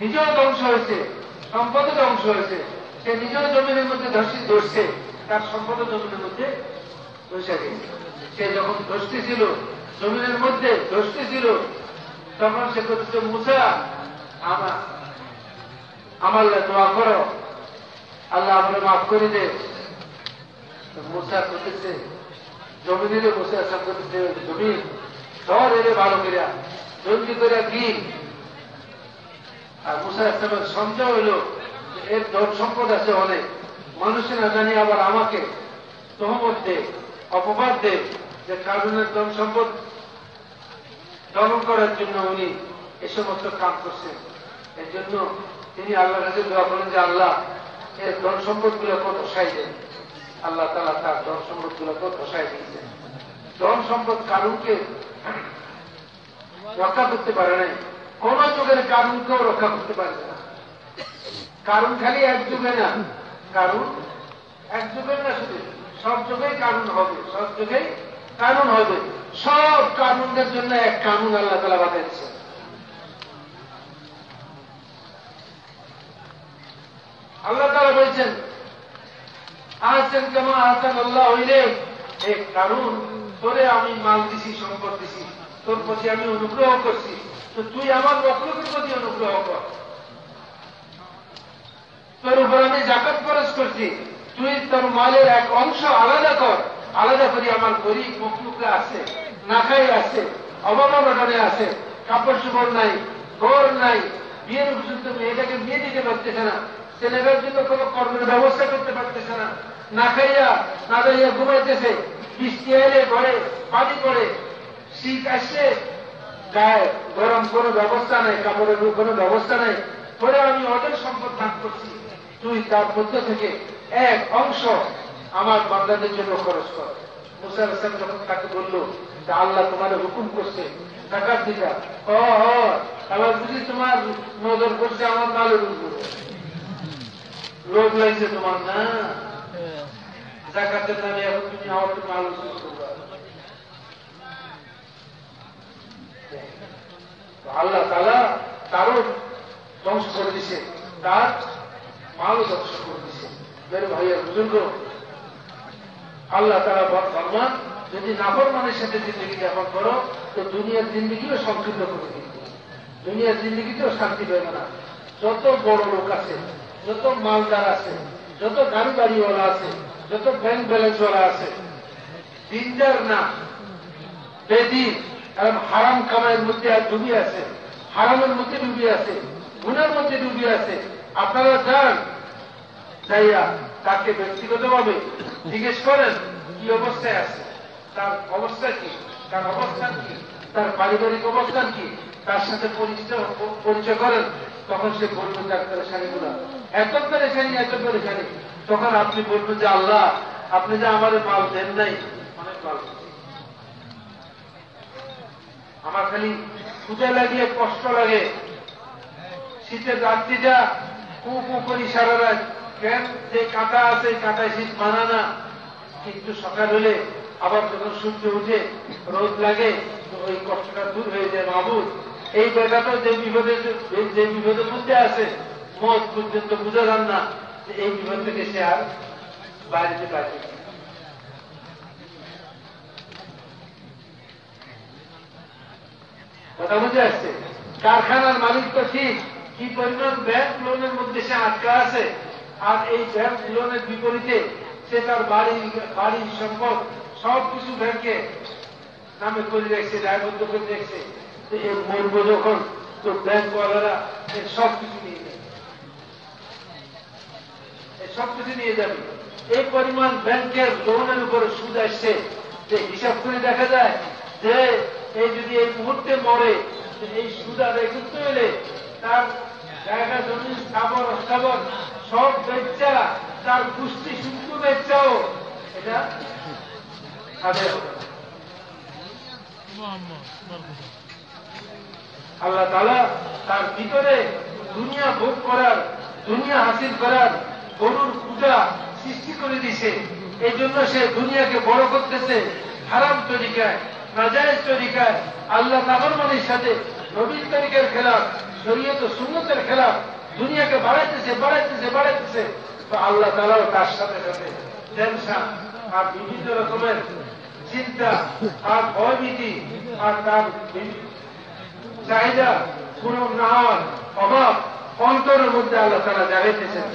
নিজেও ধ্বংস হয়েছে, সম্পদও ধ্বংস হয়েছে। সে নিজেও জমিনের মধ্যে ধর্ষি ধরছে, তার সম্পদ জমিনের মধ্যে ধসে সে যখন ধসতে ছিল, জমিনের মধ্যে ধসতে ছিল, তখন সে করছে মুসা, আমার আমার দোয়া করো। আল্লাহ আমরা মাফ করে দে। মুসা করতেছে। জমিনে বসে আসা করতেছে। জমিন ধর এলে ভালো করিয়া জলদি করে কি আর মুসা ইসলামের সঞ্চয় হইল এর ধন সম্পদ আছে অনেক। মানুষের না জানি আবার আমাকে তহমত দে, অপবাদ দে যে কার্বনের ধন সম্পদ দমন করার জন্য উনি এ সমস্ত কাম করছেন। এর জন্য তিনি আল্লাহর কাছে দোয়া করেন যে আল্লাহ, এর ধন সম্পদগুলো কত সাই দেন? আল্লাহ তালা তার ধন সম্পদগুলো কত সাই দিয়েছেন? ধন সম্পদ কারুনকে রক্ষা করতে পারে নাই। কোন যুগের কারুনকেও রক্ষা করতে পারবে না। কারণ খালি এক যুগে না। কারণ এক যুগের না শুধু। সব যুগেই কানুন হবে। সব যুগেই কারণ হবে। সব কানুনদের জন্য এক কানুন আল্লাহ তালা বাতাইছে আল্লাহ তালা বলছেন আছেন কেমন আছেন আল্লাহ হইলে এক কারণ তোরে আমি মাল দিছি, সম্পদ দিছি, তোর প্রতি আমি অনুগ্রহ করছি, তো তুই আমার মকলুকের প্রতি অনুগ্রহ কর। তোর উপর আমি জাকাত খরচ করছি, তুই তোর মালের এক অংশ আলাদা কর, আলাদা করি আমার গরিব মকলুকে আছে, না খাই আছে অভাবানে আছে কাপড় চোপড় নাই, ঘর নাই, বিয়ের উপযুক্ত মেয়েটাকে বিয়ে দিতে পারতেছে না ছেলেদের জন্য কোন কর্মের ব্যবস্থা করতে পারতেছে না। না খাইয়া, না দাঁড়িয়ে ঘুমাইতেছে। বৃষ্টি এলে ঘরে পানি পড়ে। শীত আসছে গায়ে গরম কোনো ব্যবস্থা নেই, কাপড়ের কোনো ব্যবস্থা নেই। পরে আমি অদের সম্পদ দান করছি। তুই তার মধ্য থেকে এক অংশ আমার বান্দাদের জন্য খরচ কর। মুসার হাসান যখন তাকে বলল যে আল্লাহ তোমার হুকুম করছে টাকার দিটা ও আবার বুঝি তোমার নজর করছে আমার মালের উপরে। লোভ লাগছে তোমার না? জাকাতের নামে এখন তুমি আমার তুমি আলোচনা করবা। আল্লাহ তালা তারও ধ্বংস করে দিছে তার মালও ধ্বংস করে দিছে। মেরে ভাইয়ের বুজুর্গ আল্লাহ তারা ফরমান যদি নাফরমানের সাথে জিন্দগি যাপন করো তো দুনিয়ার জিন্দগিও সংকীর্ণ করে দিবে। দুনিয়ার জিন্দগিতেও শান্তি পাবে না। যত বড় লোক আছে যত মালদার আছে, যত গাড়ি বাড়িওয়ালা আছে, যত ব্যাংক ব্যালেন্সওয়ালা আছে, দিনদার না, বেদিন এবং হারাম কামাইয়ের মধ্যে আর ডুবি আছে, হারামের মধ্যে ডুবি আছে গুণের মধ্যে ডুবি আছে, আপনারা যান, যাইয়া তাকে ব্যক্তিগতভাবে জিজ্ঞেস করেন, কি অবস্থায় আছে, তার অবস্থা কি, তার অবস্থান কি, তার পারিবারিক অবস্থান কি, তার সাথে পরিচিত, পরিচয় করেন। তখন সে বলবেন তার পেরেশানিগুলো এত পেরেশানি এত পেরেশানি তখন আপনি বলবেন যে, আল্লাহ, আপনি যে আমার মাল দেন নাই, অনেক মাল আমার খালি খুঁজে লাগিয়ে কষ্ট লাগে। শীতের রাত্রিটা কু কু করি সারা রাত। কেন? যে কাঁটা আছে, কাঁটায় শীত মানা না। কিন্তু সকাল হলে আবার যখন সূর্য উঠে রোদ লাগে ওই কষ্টটা দূর হয়ে যায় মাহবুদ এই বেটাটা যে বিপদে যে বিপদের মধ্যে আছে মত পর্যন্ত বুঝে যান না এই বিপদ থেকে সে আর বাইরেতে পারবে কথা বুঝে আসছে? কারখানার মালিক তো ঠিক, কি পরিমাণ ব্যাংক লোনের মধ্যে সে আটকা আছে, আর এই ব্যাংক লোনের বিপরীতে সে তার বাড়ি বাড়ি সম্পদ সব কিছু ব্যাংকে নামে করে রেখেছে, দায়বদ্ধ করে রেখেছে। মরবো যখন, তো ব্যাংকওয়ালারা সব নিয়ে যাবে। সব নিয়ে যাবে। এই পরিমাণ ব্যাংকের লোনের উপরে সুদ আসছে, যে হিসাব করে দেখা যায় যে এই যদি এই মুহূর্তে মরে এই সুদ আদায় করতে হলে তার জায়গা, জমি, স্থাবর স্থাবর সব বেচা, তার পুষ্টি শুল্ক বেচাও, এটা আদায় হবে। আল্লাহ তালা তার ভিতরে দুনিয়া ভোগ করার, দুনিয়া হাসিল করার গরুর পূজা সৃষ্টি করে দিছে এই জন্য সে দুনিয়াকে বড় করতেছে, হারাম তরিকায়, নাজায়েজ তরিকায়, আল্লাহ তাবরমানির সাথে নবীন তরিকার খেলাফ, শরীয়ত সুন্নতের খেলাফ দুনিয়াকে বাড়াইতেছে বাড়াইতেছে বাড়াইতেছে। তো আল্লাহ তালাও তার সাথে সাথে টেনশন আর বিভিন্ন রকমের চিন্তা, আর ভয়ভীতি, আর তার বিভিন্ন চাহিদা কোন না হওয়ার অভাব, অন্তরের মধ্যে আল্লাহ তারা জাগাইতেছেন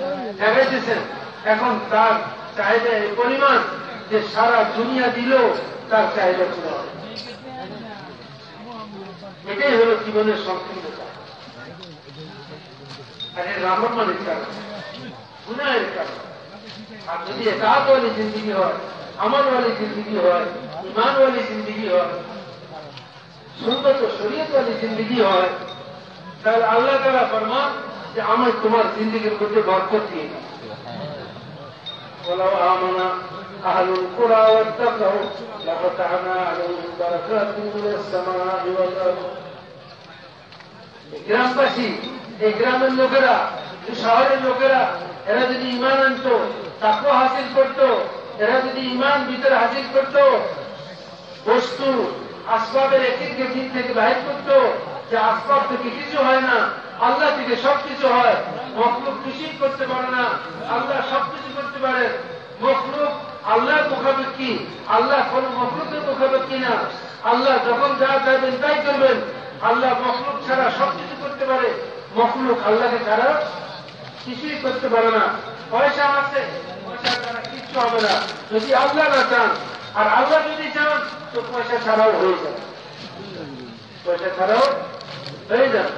জাগাইতেছেন এখন তার চাহিদা এই পরিমাণ যে সারা দুনিয়া দিলেও তার চাহিদা পুরো এটাই হলো জীবনের সংকীর্ণতা। আর এর রামমানের কারণ আর যদি একাতওয়ালি জিন্দিগি হয় আমলওয়ালি জিন্দিগি হয় ইমানওয়ালি জিন্দিগি হয় সুন্দর তো শরীয়ত শরীয়তওয়ালি জিন্দিগি হয়, তাহলে আল্লাহ তারা ফরমান যে আমার তোমার জিন্দিগির মধ্যে বরকত দিয়ে ولو آمن أهل القرى واتقوا لفتحنا عليهم بركات من السماء والأرض গ্রামবাসী, এই গ্রামের লোকেরা শহরের লোকেরা, এরা যদি ইমান আনত তাকে হাসিল করত, এরা যদি ইমান ভিতরে হাসিল করত, বস্তু আসবাবের এক এক দিক থেকে বাহির করতো যে আসবাব থেকে কিছু হয় না, আল্লাহ থেকে সবকিছু হয়। মখলুক কিছুই করতে পারে না, আল্লাহ সবকিছু করতে পারে। মখলুক আল্লাহর কি আল্লাহ কোন মখলুকের মোকাবেক কি না। আল্লাহ যখন যা চাইবেন তাই করবেন। আল্লাহ মখলুক ছাড়া সবকিছু করতে পারে। মখলুক আল্লাহকে ছাড়া কিছুই করতে পারে না। পয়সা আছে, পয়সা ছাড়া কিচ্ছু হবে না। যদি আল্লাহ না চান আর আল্লাহ যদি চান, তো পয়সা ছাড়াও হয়ে যাবে। পয়সা ছাড়াও হয়ে যাবে।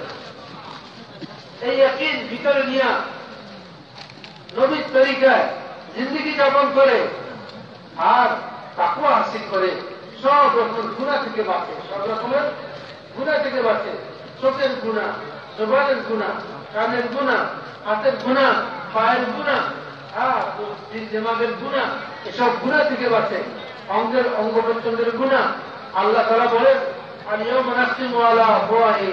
এই একই ভিতরে নিয়ে নবীর তরিকায় জিন্দগি যাপন করে আর তাকুয়া হাসিল করে সব রকম গুণা থেকে বাঁচে। সব রকমের গুণা থেকে বাঁচে। চোখের গুণা জবানের গুণা কানের গুণা হাতের গুণা পায়ের গুণা আর দিমাগের গুণা এসব গুণা থেকে বাঁচে। অঙ্গের অঙ্গ প্রত্যঙ্গের গুণা। আল্লাহ তারা বলেন আমিও মানাসিম আলা হওয়াই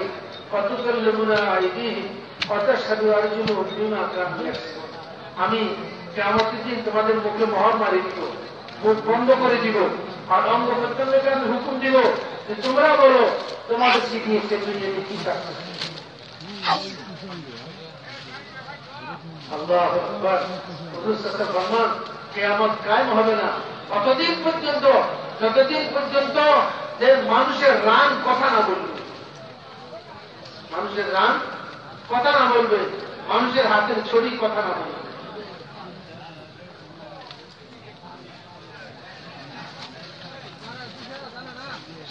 কতকাল লেগুনা আইডি অর্থাৎ সাধু আরজুল আমি কেমতের দিন তোমাদের মুখে মহর মারি দিব, মুখ বন্ধ করে দিব, আর অঙ্গ প্রত্যঙ্গকে আমি হুকুম দিব যে তোমরা বলো, তোমাদের শিখিয়েছে যদি কি কাজ আল্লাহ কেয়ামত কায়ম হবে না। কতদিন পর্যন্ত, যতদিন পর্যন্ত যে মানুষের রান কথা না বলবে। মানুষের রান কথা না বলবে, মানুষের হাতের ছড়ি কথা না বলবে।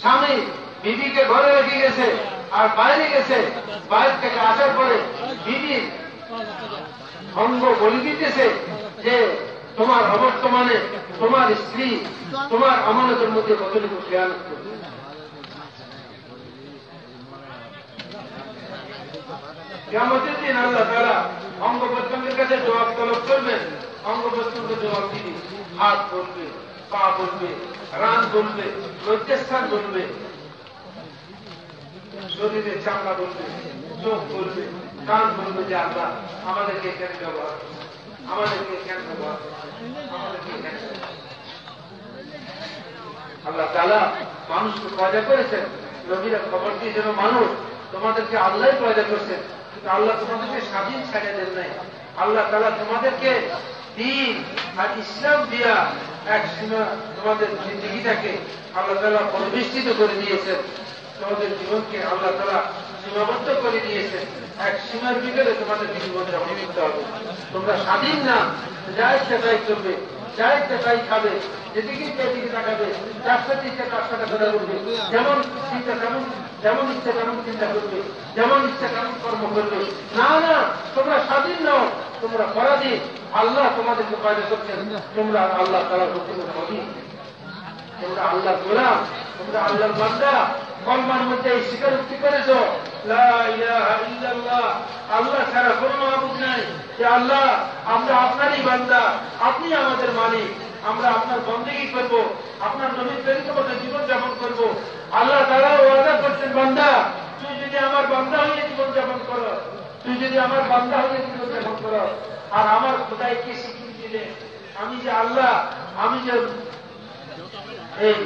স্বামী বিবিকে ঘরে রেখে গেছে, আর বাইরে গেছে, বাইরে থেকে আসার পরে বিবি অঙ্গ বলি দিতেছে যে তোমার অবর্তমানে তোমার স্ত্রী, তোমার আমানতের মধ্যে কতটুকু খেয়াল করবে কেমতের দিন আল্লাহ তারা অঙ্গ প্রত্যঙ্গের কাছে জবাব তলব করবেন। অঙ্গ প্রত্যঙ্গ জবাব দিবি? হাত বলবে, পা বলবে, রান বলবে, লজ্জাস্থান বলবে শরীরের চামড়া বলবে, চোখ বলবে, কান বলবে যে, আল্লাহ, আমাদেরকে কেন ব্যবহার আল্লাহ তালা মানুষকে পয়দা করেছেন। নবীরা খবর দিয়েছেন মানুষ তোমাদেরকে আল্লাহ পয়দা করছেন। কিন্তু আল্লাহ তোমাদেরকে স্বাধীন ছাড়িয়ে দেন নাই। আল্লাহ তালা তোমাদেরকে দিন আর ইসলাম দিয়া এক সীমা তোমাদের জিন্দগিটাকে আল্লাহ তালা পরিবেষ্টিত করে দিয়েছেন। তোমাদের জীবনকে আল্লাহ তালা সীমাবদ্ধ করে দিয়েছেন। এক সীমার ভিতরে তোমাদের জীবন যাপন করতে হবে। তোমরা স্বাধীন না যা ইচ্ছা তাই করবে যা ইচ্ছা তাই খাবে, যেদিকে ইচ্ছা দিকে তাকাবে, যার সাথে ইচ্ছা তার সাথে কথা বলবে, যেমন চিন্তা তেমন, যেমন ইচ্ছা তেমন চিন্তা করবে, যেমন ইচ্ছা তেমন কর্ম করবে। না না, তোমরা স্বাধীন নও, তোমরা পরাধীন। আল্লাহ তোমাদেরকে পয়দা করছেন, তোমরা আল্লাহ তারা নবী তোমরা আল্লাহ গোলাম, তোমরা আল্লাহর বান্দা, কলমার মধ্যে এই স্বীকারোক্তি করেছ আল্লাহ ছাড়া কোনো মাহবুদ নাই, যে আল্লাহ, আমরা আপনারই বান্দা, আপনি আমাদের মালিক, আমরা আপনার বন্দেগী করব, আপনার নবীর প্রেরিত মতো জীবন যাপন করব। আল্লাহ তারা ওয়াদা করছেন, বান্দা, তুই যদি আমার বান্দা হয়ে জীবন যাপন করো, তুই যদি আমার বান্দা হয়ে জীবন যাপন করো, আর আমার খোদাই কি স্বীকৃতি দিলে আমি যে আল্লাহ, আমি যে এই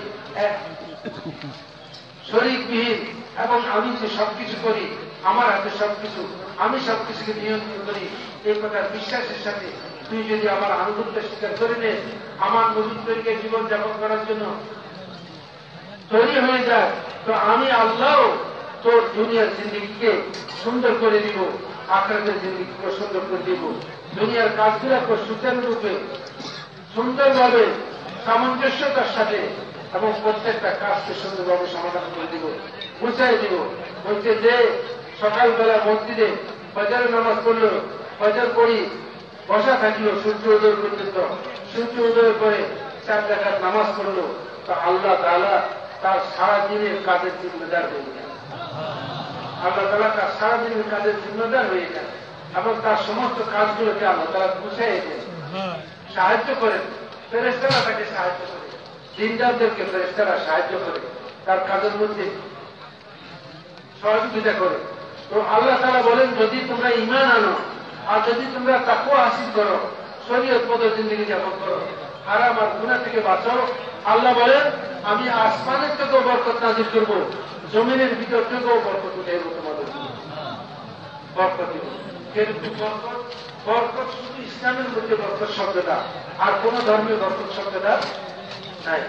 শরীরবিহীন এবং আমি যে সবকিছু করি, আমার হাতে সবকিছু, আমি সবকিছুকে নিয়ন্ত্রণ করি, এই কথার বিশ্বাসের সাথে তুই যদি আমার আনুগত্য স্বীকার করে নে, আমার নবীনকে জীবন যাপন করার জন্য তৈরি হয়ে যায়, তো আমি আল্লাহ তোর দুনিয়ার জিন্দিগিকে সুন্দর করে দিব, আখরাতের জিন্দিগিকে সুন্দর করে দিব। দুনিয়ার কাজগুলোকে সুচারুরূপে, সুন্দরভাবে সামঞ্জস্যতার সাথে এবং প্রত্যেকটা কাজকে সুন্দরভাবে সমাধান করে দিব বুঝাই দিব। বলছে যে সকালবেলা মসজিদে বাজারে নামাজ পড়ল বাজার করি বসা থাকিল সূর্য উদয় পর্যন্ত। সূর্য উদয় করে চার দেখার নামাজ পড়ল। তো আল্লাহ তালা তার সারাদিনের কাজের জিম্মেদার হয়ে গেল আল্লাহ তালা তার সারাদিনের কাজের জিম্মেদার হয়ে গেল এবং তার সমস্ত কাজগুলোকে আল্লাহ তারা বুঝাই দেন সাহায্য করেন। ফেরেস্তারা তাকে সাহায্য করে। দিনদারদেরকে ফেরেস্তারা সাহায্য করে, তার কাজের মধ্যে সহযোগিতা করে। তো আল্লাহ তারা বলেন, যদি তোমরা ইমান আনো আর যদি তোমরা তাকে হাসিল করো, শরীয়ত মতো জিন্দগি যাপন করো। আর গুণা থেকে বাঁচো আল্লাহ বলেন, আমি আসমানের থেকেও বরকত নাজির করব, জমিনের ভিতর থেকেও বরকত উঠে তোমাদের বরকত বরকত বরকত শুধু ইসলামের মধ্যে বরকত শব্দটা আর কোন ধর্মীয় বরকত শব্দটা নাই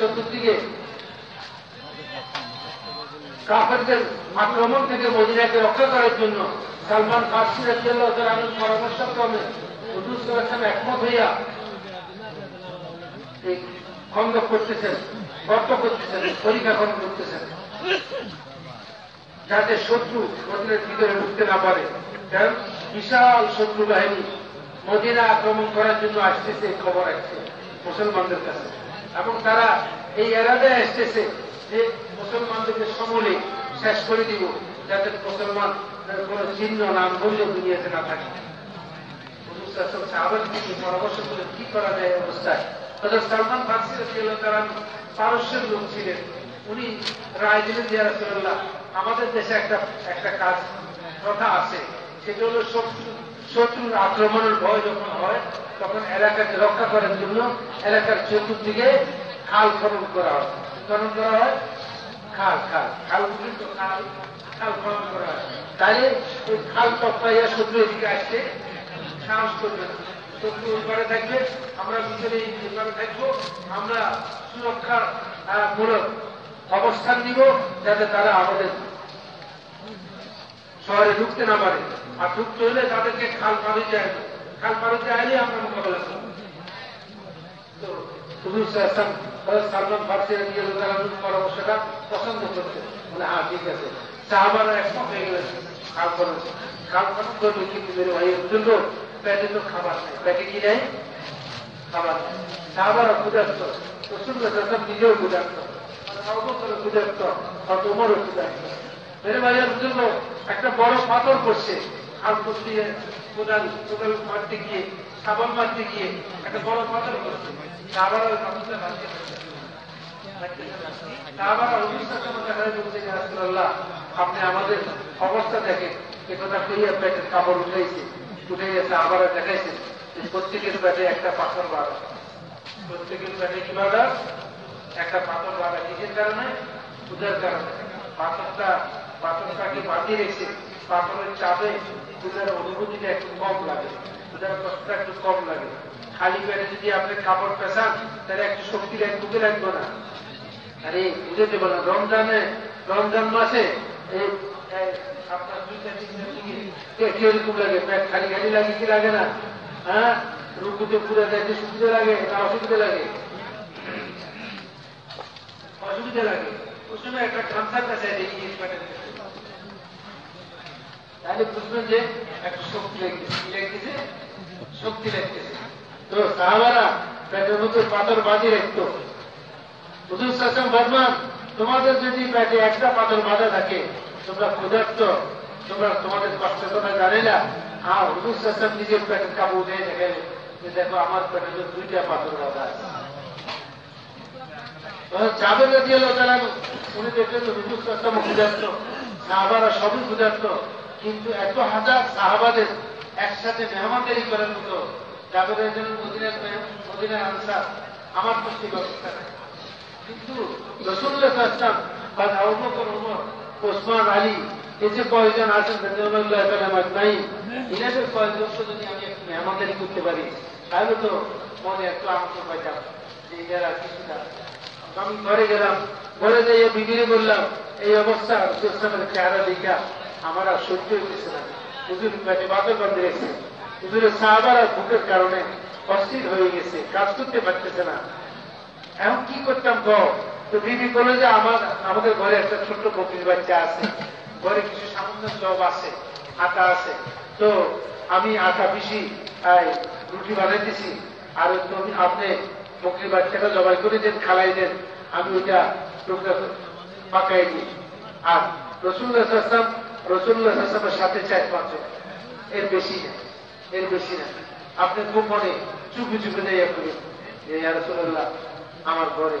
চতুর্দিকে থেকে রক্ষা করার জন্য সালমান পরামর্শ ক্রমে একমত হইয়া এই খন্দক করতেছেন গর্ত করতেছেন। পরীক্ষা খন্ড করতেছেন যাতে শত্রু মদিনের ভিতরে ঢুকতে না পারে। কারণ বিশাল শত্রু বাহিনী মদিনা আক্রমণ করার জন্য আসতেছে খবর আসছে মুসলমানদের কাছে। এবং তারা এই এরাদায় আসতেছে যে মুসলমানদেরকে সমূলে শেষ করে দিব, যাতে মুসলমান কোন চিহ্ন নাম বললেও দুনিয়াতে না থাকে। পরামর্শ করে কি করা যায় অবস্থায়? তাদের সালমান ফার্সি তারা পারস্যের লোক ছিলেন। উনি রায় দিলেন আমাদের দেশে একটা একটা কাজ কথা আছে। সেটা হলো শত্রু, শত্রুর আক্রমণের ভয় যখন হয়, তখন এলাকাকে রক্ষা করার জন্য এলাকার চতুর্দিকে খাল খনন করা হয়। খনন করা হয়? খাল খাল। খাল খাল খাল খনন করা হয়। তাহলে ওই খাল টপ্পাইয়া শত্রু এদিকে আসছে, সাহস করবে না। শত্রু ওই পারে থাকবে। আমরা অবস্থান নিব যাতে তারা আমাদের শহরে ঢুকতে না পারে। আর ঢুকতে হলে তাদেরকে খাল পাড়ি যায় খাল পাড়িতে আইলে আমরা মোকাবেলা করব। সালমান ফার্সি পরামর্শটা পছন্দ বলে হ্যাঁ মেরে জন্য পেটে তো খাবার নেই। পেটে কি নেই খাবার নেই সাহাবারা ক্ষুধার্ত। প্রচণ্ড নিজেও ক্ষুধার্ত। আর তোমারও একটা বড় পাথর করছে কোদাল মারতে গিয়ে মারতে গিয়ে একটা বড় পাথর আপনি আমাদের অবস্থা দেখেন। এ কথা কইয়া পেটের কাপড় উঠাইছে। উঠে গেছে আবার দেখাইছে প্রত্যেকের পেটে একটা পাথর বাড়া প্রত্যেকের পেটে কি বাড়া একটা পাথর বাড়া কিসের কারণে? পূজার কারণে। পাথরটা, পাথরটাকে বাঁধিয়ে রেখেছে। পাথরের চাপে পূজার অনুভূতিটা একটু কম লাগে। পূজার কষ্টটা একটু কম লাগে। খালি পেটে যদি আপনি কাপড় পেশান তাহলে একটু শক্তি ঢুকে রাখব না। আরে বুঝতে পারেন রমজানে, রমজান মাসে আপনার হ্যাঁ? একটা খামসার যে শক্তি লাগতেছে। লাগতেছে? শক্তি পেটের মধ্যে পাথর বাঁধি রাখতো। হুজুর সাসম বর্মান তোমাদের যদি পেটে একটা পাথর বাঁধা থাকে তোমরা ক্ষুধার্ত, তোমরা তোমাদের কষ্ট তোমরা জানে না। হ্যাঁ হুজুর সাসম নিজের পেটের কাবু উঠে দেখেন যে দেখো আমার পেটে তো দুইটা পাথর বাঁধা আছে। যাবে দিয়ে লোকালাম উনি দেখলেন তো হুজুর সাসম ক্ষুধার্ত। সাহাবারা সবই ক্ষুধার্ত। কিন্তু এত হাজার সাহাবাদের একসাথে মেহমানদারি করার মতো যাদের জন্য মদিনার মদিনার আনসার আমার সেই ব্যবস্থা নেই। কিন্তু রসুল্লাহ আসলাম বা আবুবকর উমর ওসমান আলী, এই যে কয়জন আছেন নাই। এনাদের কয়েকজনকে যদি আমি একটু মেহমানদারি করতে পারি। তাহলে তো মনে একটু আনন্দ পাইতাম যে এরা কিছুটা আমি ঘরে গেলাম। ঘরে যাইয়ে বিবিরে বললাম, এই অবস্থা রসুলের চেহারা দেখা, আমার সহ্য হইতেছে না। হুজুর বাদর বান্ধে রেখেছে। হুজুরের সাহাবার আর ভুকের কারণে অস্থির হয়ে গেছে, কাজ করতে পারতেছে না। এখন কি করতাম গো তো দিদি বলে যে আমার, আমাদের ঘরে একটা ছোট্ট বকরির বাচ্চা আছে। ঘরে কিছু সামান্য জব আছে, আটা আছে। তো আমি আটা পিসি রুটি বানাইতেছি। আর তুমি আপনি বকরির বাচ্চাটা জবাই করে দেন, খালাই দেন। আমি ওইটা পাকাই দিই। আর রসুল্লাহ আসলাম রসুল্লাহ আসলামের সাথে চার পাঁচজন। এর বেশি না, এর বেশি না। আপনি গোপনে চুপি চুপি যাইয়া করি আমার ঘরে।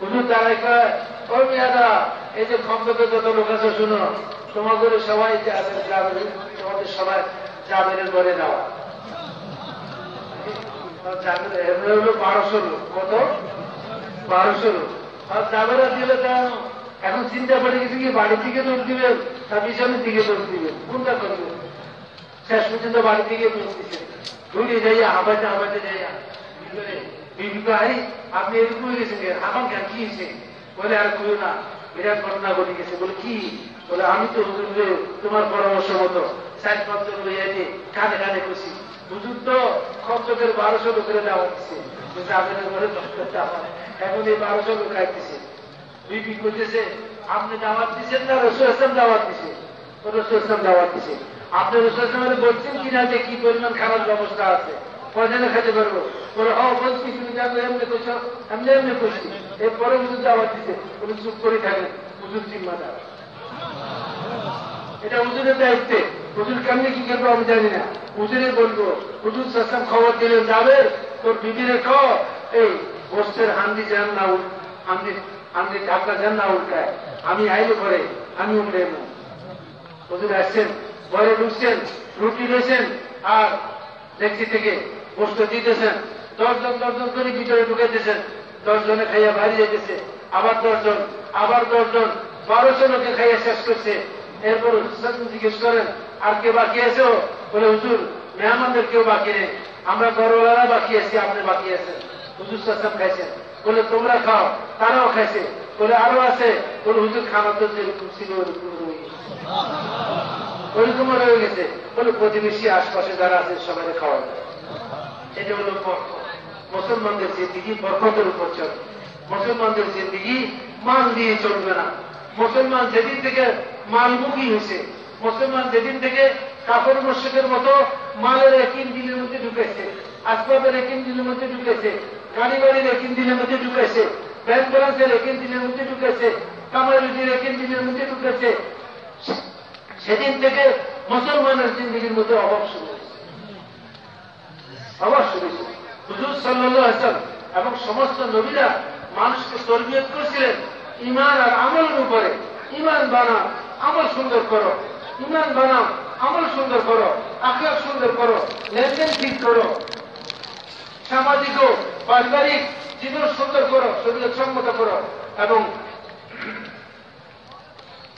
হুজুর দাঁড়াই কয় ও মিয়াদা, এই যে খন্দকে যত লোক আছে, শুনো। তোমাদের সবাই তোমাদের সবাই জাবেরের ঘরে যাওয়া হলো বারোশো লোক। কত? বারোশো লোক। আর জাবেরা দিলে কেন এখন চিন্তা করে গেছে কি বাড়ি থেকে দৌড় দিবে, না পিছনের দিকে দৌড় দিবে? কোনটা করবেন শেষ পর্যন্ত বাড়ি থেকে দৌড় দিচ্ছেন দৌড়ে যাইয়া হাবাইতে হাবাইতে যাইয়া বিবি ভাই আপনি কি হয়েছে? বলে, আর বিরাট ঘটনা ঘটে গেছে। বলে, কি? বলে, আমি তো তোমার পরামর্শ মতো বারোশো লোকের দেওয়া দিচ্ছে আমাদের ঘরে এখন এই বারোশো লোক আইতেছে। বিবি করতেছে আপনি দাওয়াত দিচ্ছেন না, রসুল আসলাম দাওয়াত দিছে? রসুল আসলাম দাওয়াত দিছে। আপনি রসুল আসলামের বলছেন কিনা, যে কি পরিমাণ খারাপ ব্যবস্থা আছে? কয়জনে খেতে পারব। পরে ও বলছি, তুমি যাব, এমনি করছ এমনি এমনি করছি এরপরে হুজুর দাওয়াত দিতে উনি চুপ করে থাকেন হুজুর জিম্মাদার এটা হুজুরের দায়িত্বে। হুজুর কেমনি কি করব আমি জানি না। হুজুরে বলব, হুজুর সাসম খবর দিলেন যাবে, তোর বিবিরে খ, এই গোষ্ঠের হান্দি যান না হান্দি হান্দি ঢাকা যান না উল্টায়। আমি আইলে করে আমি উল্টে হুজুর আসছেন, ঘরে ঢুকছেন, রুটি রয়েছেন আর দেখছি থেকে গোষ্ঠ দিতেছেন, দশজন দশজন করে ভিতরে ঢুকাইতেছেন, দশজনে খাইয়া বাইরে যেতেছে আবার দশজন আবার দশজন, বারোশো লোকে খাইয়া শেষ করছে। এরপর জিজ্ঞেস করেন, আর কে বাকি আছে? বলে, হুজুর, মেহমানদের কেউ বাকি নেই। আমরা গরওয়ালারা বাকি আছি, আপনি বাকি আছেন। হুজুর সাসম খাইছেন। বলে, তোমরা খাও, তারাও খাইছে। বলে, আরও আছে। বলে, হুজুর খানা তো যেরকম ছিল, ওরকম ওইরকম রয়ে গেছে। বলে, প্রতিবেশী আশপাশে যারা আছে সবাই খাওয়া এটা হলো মুসলমানদের জিন্দিগি বরকতের উপর চলে মুসলমানদের জিন্দিগি মাল দিয়ে চলবে না। মুসলমান যেদিন থেকে মালমুখী হয়েছে, মুসলমান যেদিন থেকে কাপড় মস্যকের মতো মালের একিন দিনের মধ্যে ঢুকেছে, আসবাবের একিন দিনের মধ্যে ঢুকেছে গাড়ি বাড়ির একিন দিনের মধ্যে ঢুকেছে, ব্যাংক ব্রাঞ্চের একিন দিনের মধ্যে ঢুকেছে কামাই রুজির একিন দিনের মধ্যে ঢুকেছে। সেদিন থেকে মুসলমানের জিন্দগির মধ্যে অভাব শুরু হয়েছে অভাব শুরু হয়েছে হুজুর এবং সমস্ত নবীরা মানুষকে তরবিয়ত করেছিলেন ইমান আর আমলের উপরে। ইমান বানাও, আমল সুন্দর করো। ইমান বানাও, আমল সুন্দর করো। আখলাখ সুন্দর করো। লেনদেন ঠিক করো। সামাজিক পারিবারিক জীবন সুন্দর করো শরীর সম্মত করো এবং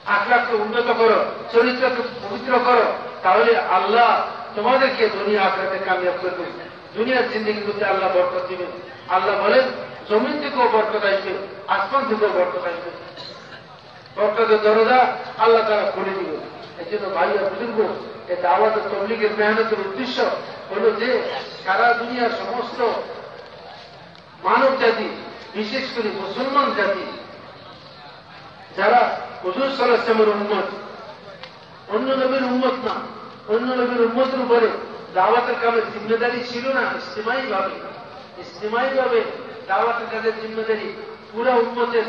আখলাকে উন্নত করো, চরিত্রকে পবিত্র করো। তাহলে আল্লাহ তোমাদেরকে দুনিয়া আখড়াতে কামিয়াব করবে দুনিয়ার জিন্দগির মধ্যে আল্লাহ বরকত দিবেন। আল্লাহ বলেন, জমিন থেকেও বরকত আসবে, আসমান থেকেও বরকত আসবে। বরকতের দরজা আল্লাহ তারা খুলে দিবে এই জন্য ভাইয়া বুজুর্গ এই দাওয়াত তবলিগের মেহনতের উদ্দেশ্য হল যে, সারা দুনিয়ার সমস্ত মানব জাতি, বিশেষ করে মুসলমান জাতি, যারা হুজুর সালামের উন্মত অন্য নবীর উন্মত না, অন্য নবীর উন্মতের উপরে দাওয়াতের কামের জিম্মেদারি ছিল না ইস্তেমাই ভাবে ইস্তেমাই ভাবে দাওয়াতের কাজের জিম্মেদারি পুরা উন্মতের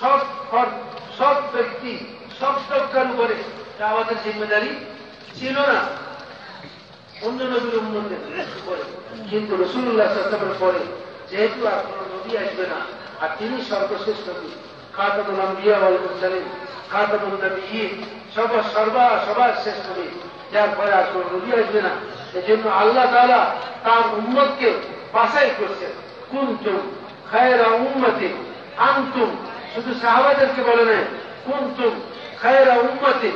সব ফর- সব ব্যক্তি, সব তবকার উপরে দাওয়াতের জিম্মেদারি ছিল না। অন্য নবীর উন্মতের উপরে। কিন্তু রসুল্লাহ সাল্লামের পরে যেহেতু আর কোন নবী আসবে না, আর তিনি সর্বশেষ নবী, খাতামুল আম্বিয়া ওয়াল মুরসালিন খাতামুল নবীয়িন সবার সর্বা, সবার শেষ নবী, যার পরে আর কোন নবী আসবে না। এজন্য আল্লাহ তাআলা তার উম্মতকে বাছাই করছেন। কুনতুম খায়রা উম্মতি, আনতুম, শুধু সাহাবাদেরকে বলে নাই, কুনতুম খায়রা উম্মতি,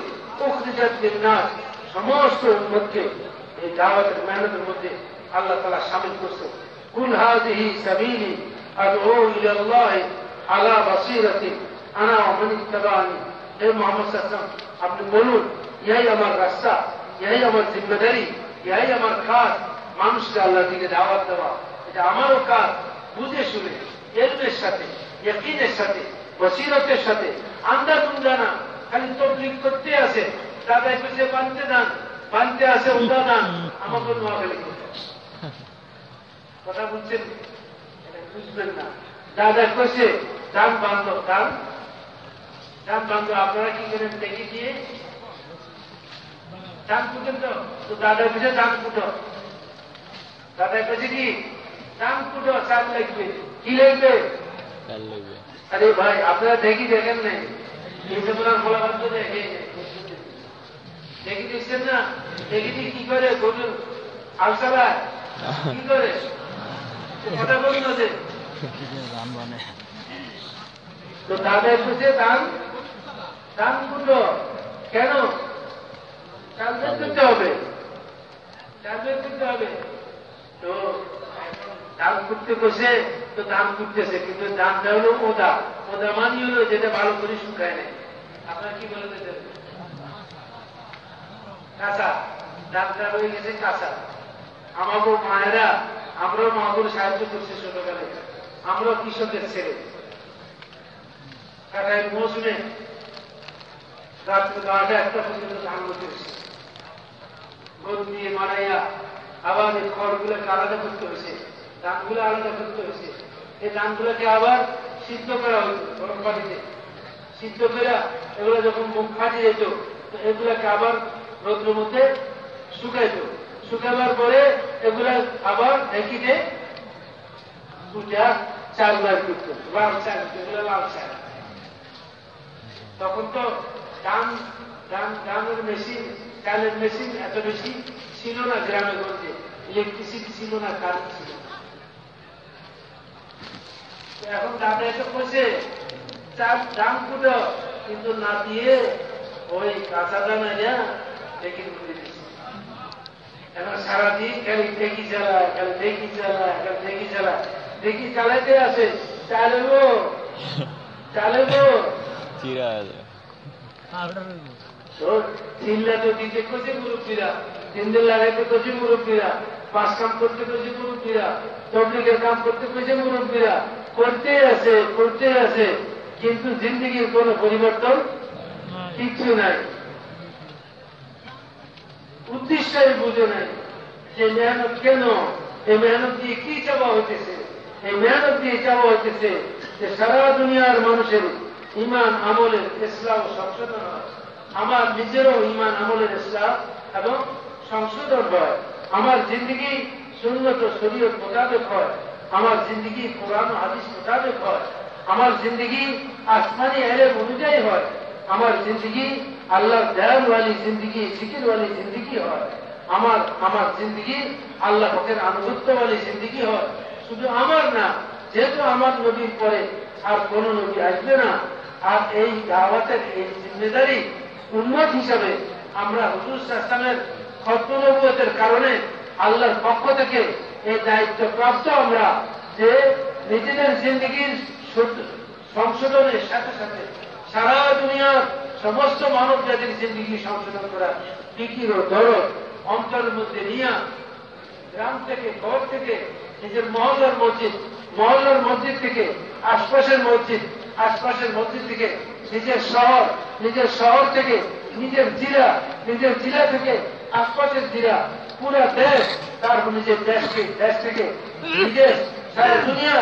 উখরিজাত লিন-নাস, সমস্ত উম্মতকে এই দাওয়াতের মেহনতের মধ্যে আল্লাহ তাআলা শামিল করছেন। কুল হাযিহি সাবিলি, আদউ ইলা আল্লাহ আলা বাসীরাতি আনা ওয়া মান ইত্তাবানি হে মুহাম্মদ সাল্লাল্লাহু আপনি বলুন ইহাই আমার রাস্তা ইহাই আমার জিম্মেদারি ইহাই আমার কাজ। মানুষকে আল্লাহ দিকে দাওয়াত দেওয়া। এটা আমারও কাজ। বুঝে শুনে, এলমের সাথে, ইয়কিনের সাথে, বসিরতের সাথে আন্দাজ উন্দানা খালি তবলিগ করতে আসে দাদা কিছু বানতে দান। বানতে আসে উদা দান। আমাকে নোয়াখালী করতে কথা বুঝছেন এটা বুঝবেন না। দাদা কষে দান বান্ধব, দান। দান বান্ধব, আপনারা কি করেন দেখি দিয়ে দান কুটেন তো? তো দাদা বুঝে দান কুটো। দাদা কাছে কি? দান কুটো চাল লাগবে। কি লাগবে? আরে ভাই আপনারা দেখি দেখেন নাই দেখে দেখি। দেখছেন না? দেখি কি করে গরু? কি করে? কথা না যে তো দাদা এসেছে দান দান করল কেন? বের করতে হবে। বের করতে হবে। তো দান করতে বসে তো দান করতেছে কিন্তু দানটা হলো ওদা। ওদা মানি হলো যেটা ভালো করে শুকায় নেয় আপনার কি বলে কাঁচা। দানটা হয়ে গেছে কাঁচা। আমাকে মায়েরা আমরাও মাগুর সাহায্য করছি ছোটবেলায় আমরাও কৃষকের ছেলে। কাটায় মৌসুমে রাত্রে বারোটা একটা পর্যন্ত ধান করতেছি গরু দিয়ে মারাইয়া আবার আলাদা করতে হয়েছে আলাদা করতে হয়েছে। এই আবার সিদ্ধ করা গরম পানিতে সিদ্ধ করে এগুলো যখন মুখ যেত এগুলাকে আবার মধ্যে শুকাইতো। শুকাবার পরে এগুলা আবার ঢেকিতে দুটা চাল বার করতো, লাল চাল এগুলো লাল চাল। তখন তো ধান ধান ধানের মেশিন চালের মেশিন এত বেশি ছিল না গ্রামে গঞ্জে। ইলেকট্রিসিটি ছিল না কারেন্ট ছিল না। এখন দাদা এসে বসে চাল দাম কুটো কিন্তু না দিয়ে ওই কাঁচা দানা যা দেখি এখন সারাদিন খালি দেখি চালায় খালি দেখি চালায় খালি দেখি চালায় দেখি চালাইতে আছে চালেবো চালেবো চিরা আছে চিল্লা তো দিতে মুরব্বীরা লাগাইতে মুরব্বীরা কাম করতে মুরব্বীরা কাম করতে মুরব্বীরা করতে আছে করতে আছে কিন্তু জিন্দগির কোনো পরিবর্তন কিচ্ছু নাই উদ্দেশ্যই বুঝে নাই যে মেহনত কেন এই মেহনত দিয়ে কি চাওয়া হইতেছে এই মেহনত দিয়ে চাওয়া হইতেছে যে সারা দুনিয়ার মানুষের ইমান আমলের ইসলাম সচেতন হয় আমার নিজেরও ইমান আমলের ইসলাম এবং সংশোধন হয়। আমার জিন্দগি সুন্নত শরীয়ত মোতাবেক হয়। আমার জিন্দগি কোরআন হাদিস মোতাবেক হয়। আমার জিন্দগি আসমানি এলেম অনুযায়ী হয়। আমার জিন্দগি আল্লাহ দয়ালওয়ালি জিন্দগি, জিকিরওয়ালি জিন্দগি হয়। আমার আমার জিন্দগি আল্লাহ হকের আনুগত্যওয়ালি জিন্দগি হয়। শুধু আমার না, যেহেতু আমার নবীর পরে আর কোন নবী আসবে না, আর এই দাওয়াতের এই জিম্মেদারি উন্মত হিসাবে আমরা হুজুর ইসলামের খতনবতের কারণে আল্লাহর পক্ষ থেকে এই দায়িত্ব প্রাপ্ত আমরা যে নিজেদের জিন্দগির সংশোধনের সাথে সাথে সারা দুনিয়ার সমস্ত মানব জাতির জিন্দগি সংশোধন করা ফিকির ও দরদ অন্তরের মধ্যে নিয়ে গ্রাম থেকে, ঘর থেকে, নিজের মহল্লার মসজিদ মহল্লার মসজিদ থেকে, আশপাশের মসজিদ আশপাশের মসজিদ থেকে নিজের শহর নিজের শহর থেকে নিজের জেলা নিজের জেলা থেকে আশপাশের জেলা পুরো দেশ, তারপর নিজের দেশকে দেশ থেকে নিজের সারা দুনিয়া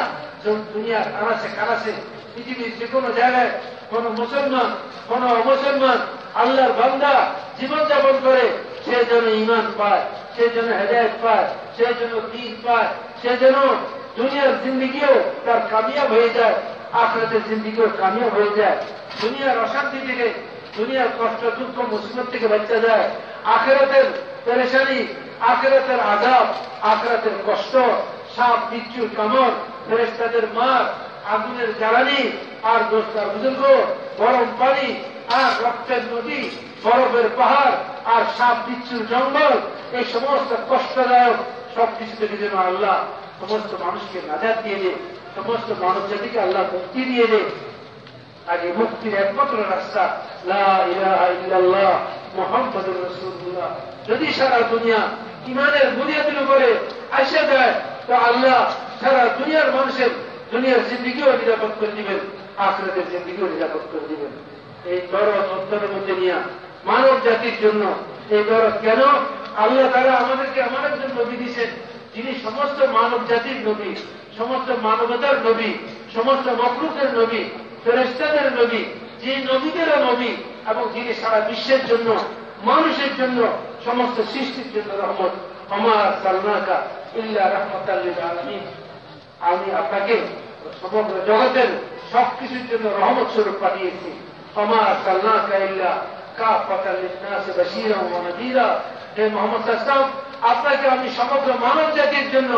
দুনিয়া কানাসে কানাসে পৃথিবীর যে কোনো জায়গায় কোন মুসলমান, কোন অমুসলমান, আল্লাহর বান্দা জীবনযাপন করে, সে যেন ইমান পায়, সে যেন হেদায়ত পায়, সে যেন দিন পায়, সে যেন দুনিয়ার জিন্দিগিও তার কামিয়াব হয়ে যায়। আখরাতের জিন্দিগিও কামিয়াব হয়ে যায়, দুনিয়ার অশান্তি থেকে, দুনিয়ার কষ্ট, দুঃখ, মুসিবত থেকে বাচ্চা যায়। আখেরাতের পেরেশানি, আখেরাতের আজাব, আখেরাতের কষ্ট, সাপ বিচ্ছুর কামড় ফেরেস্তাদের মার, আগুনের জ্বালানি, আর দোস্তার বুজুর্গ, গরম পানি, আর রক্তের নদী, বরফের পাহাড়, আর সাপ, বিচ্ছুর জঙ্গল, এই সমস্ত কষ্টদায়ক সবকিছু থেকে যেন আল্লাহ সমস্ত মানুষকে নাজাদ দিয়ে দে সমস্ত মানব জাতিকে আল্লাহ মুক্তি দিয়ে দে আর এই মুক্তির একমাত্র রাস্তা ইলাহা ইল্লাল্লাহ যদি সারা দুনিয়া ইমানের বুনিয়াদের উপরে আসে যায়, তো আল্লাহ সারা দুনিয়ার মানুষের দুনিয়ার জিন্দিগিও নিরাপদ করে দিবেন, আখরাতের জিন্দিগিও নিরাপদ করে দিবেন। এই দরদ অন্তরের মধ্যে নিয়ে মানব জাতির জন্য এই দরদ কেন? আল্লাহ তারা আমাদেরকে আমাদের জন্য নবী দিয়েছেন যিনি সমস্ত মানব জাতির নবী সমস্ত মানবতার নবী, সমস্ত মকলুকের নবী ফেরেস্তাদের নবী, যে নবীদেরও নবী এবং যিনি সারা বিশ্বের জন্য, মানুষের জন্য, সমস্ত সৃষ্টির জন্য রহমত। আমার সালনাকা ইল্লা রহমত আলমী আমি আপনাকে সমগ্র জগতের সবকিছুর জন্য রহমত স্বরূপ পাঠিয়েছি। আমার সালনাকা ইল্লা কা নদীরা। হে মোহাম্মদ আপনাকে আমি সমগ্র মানব জাতির জন্য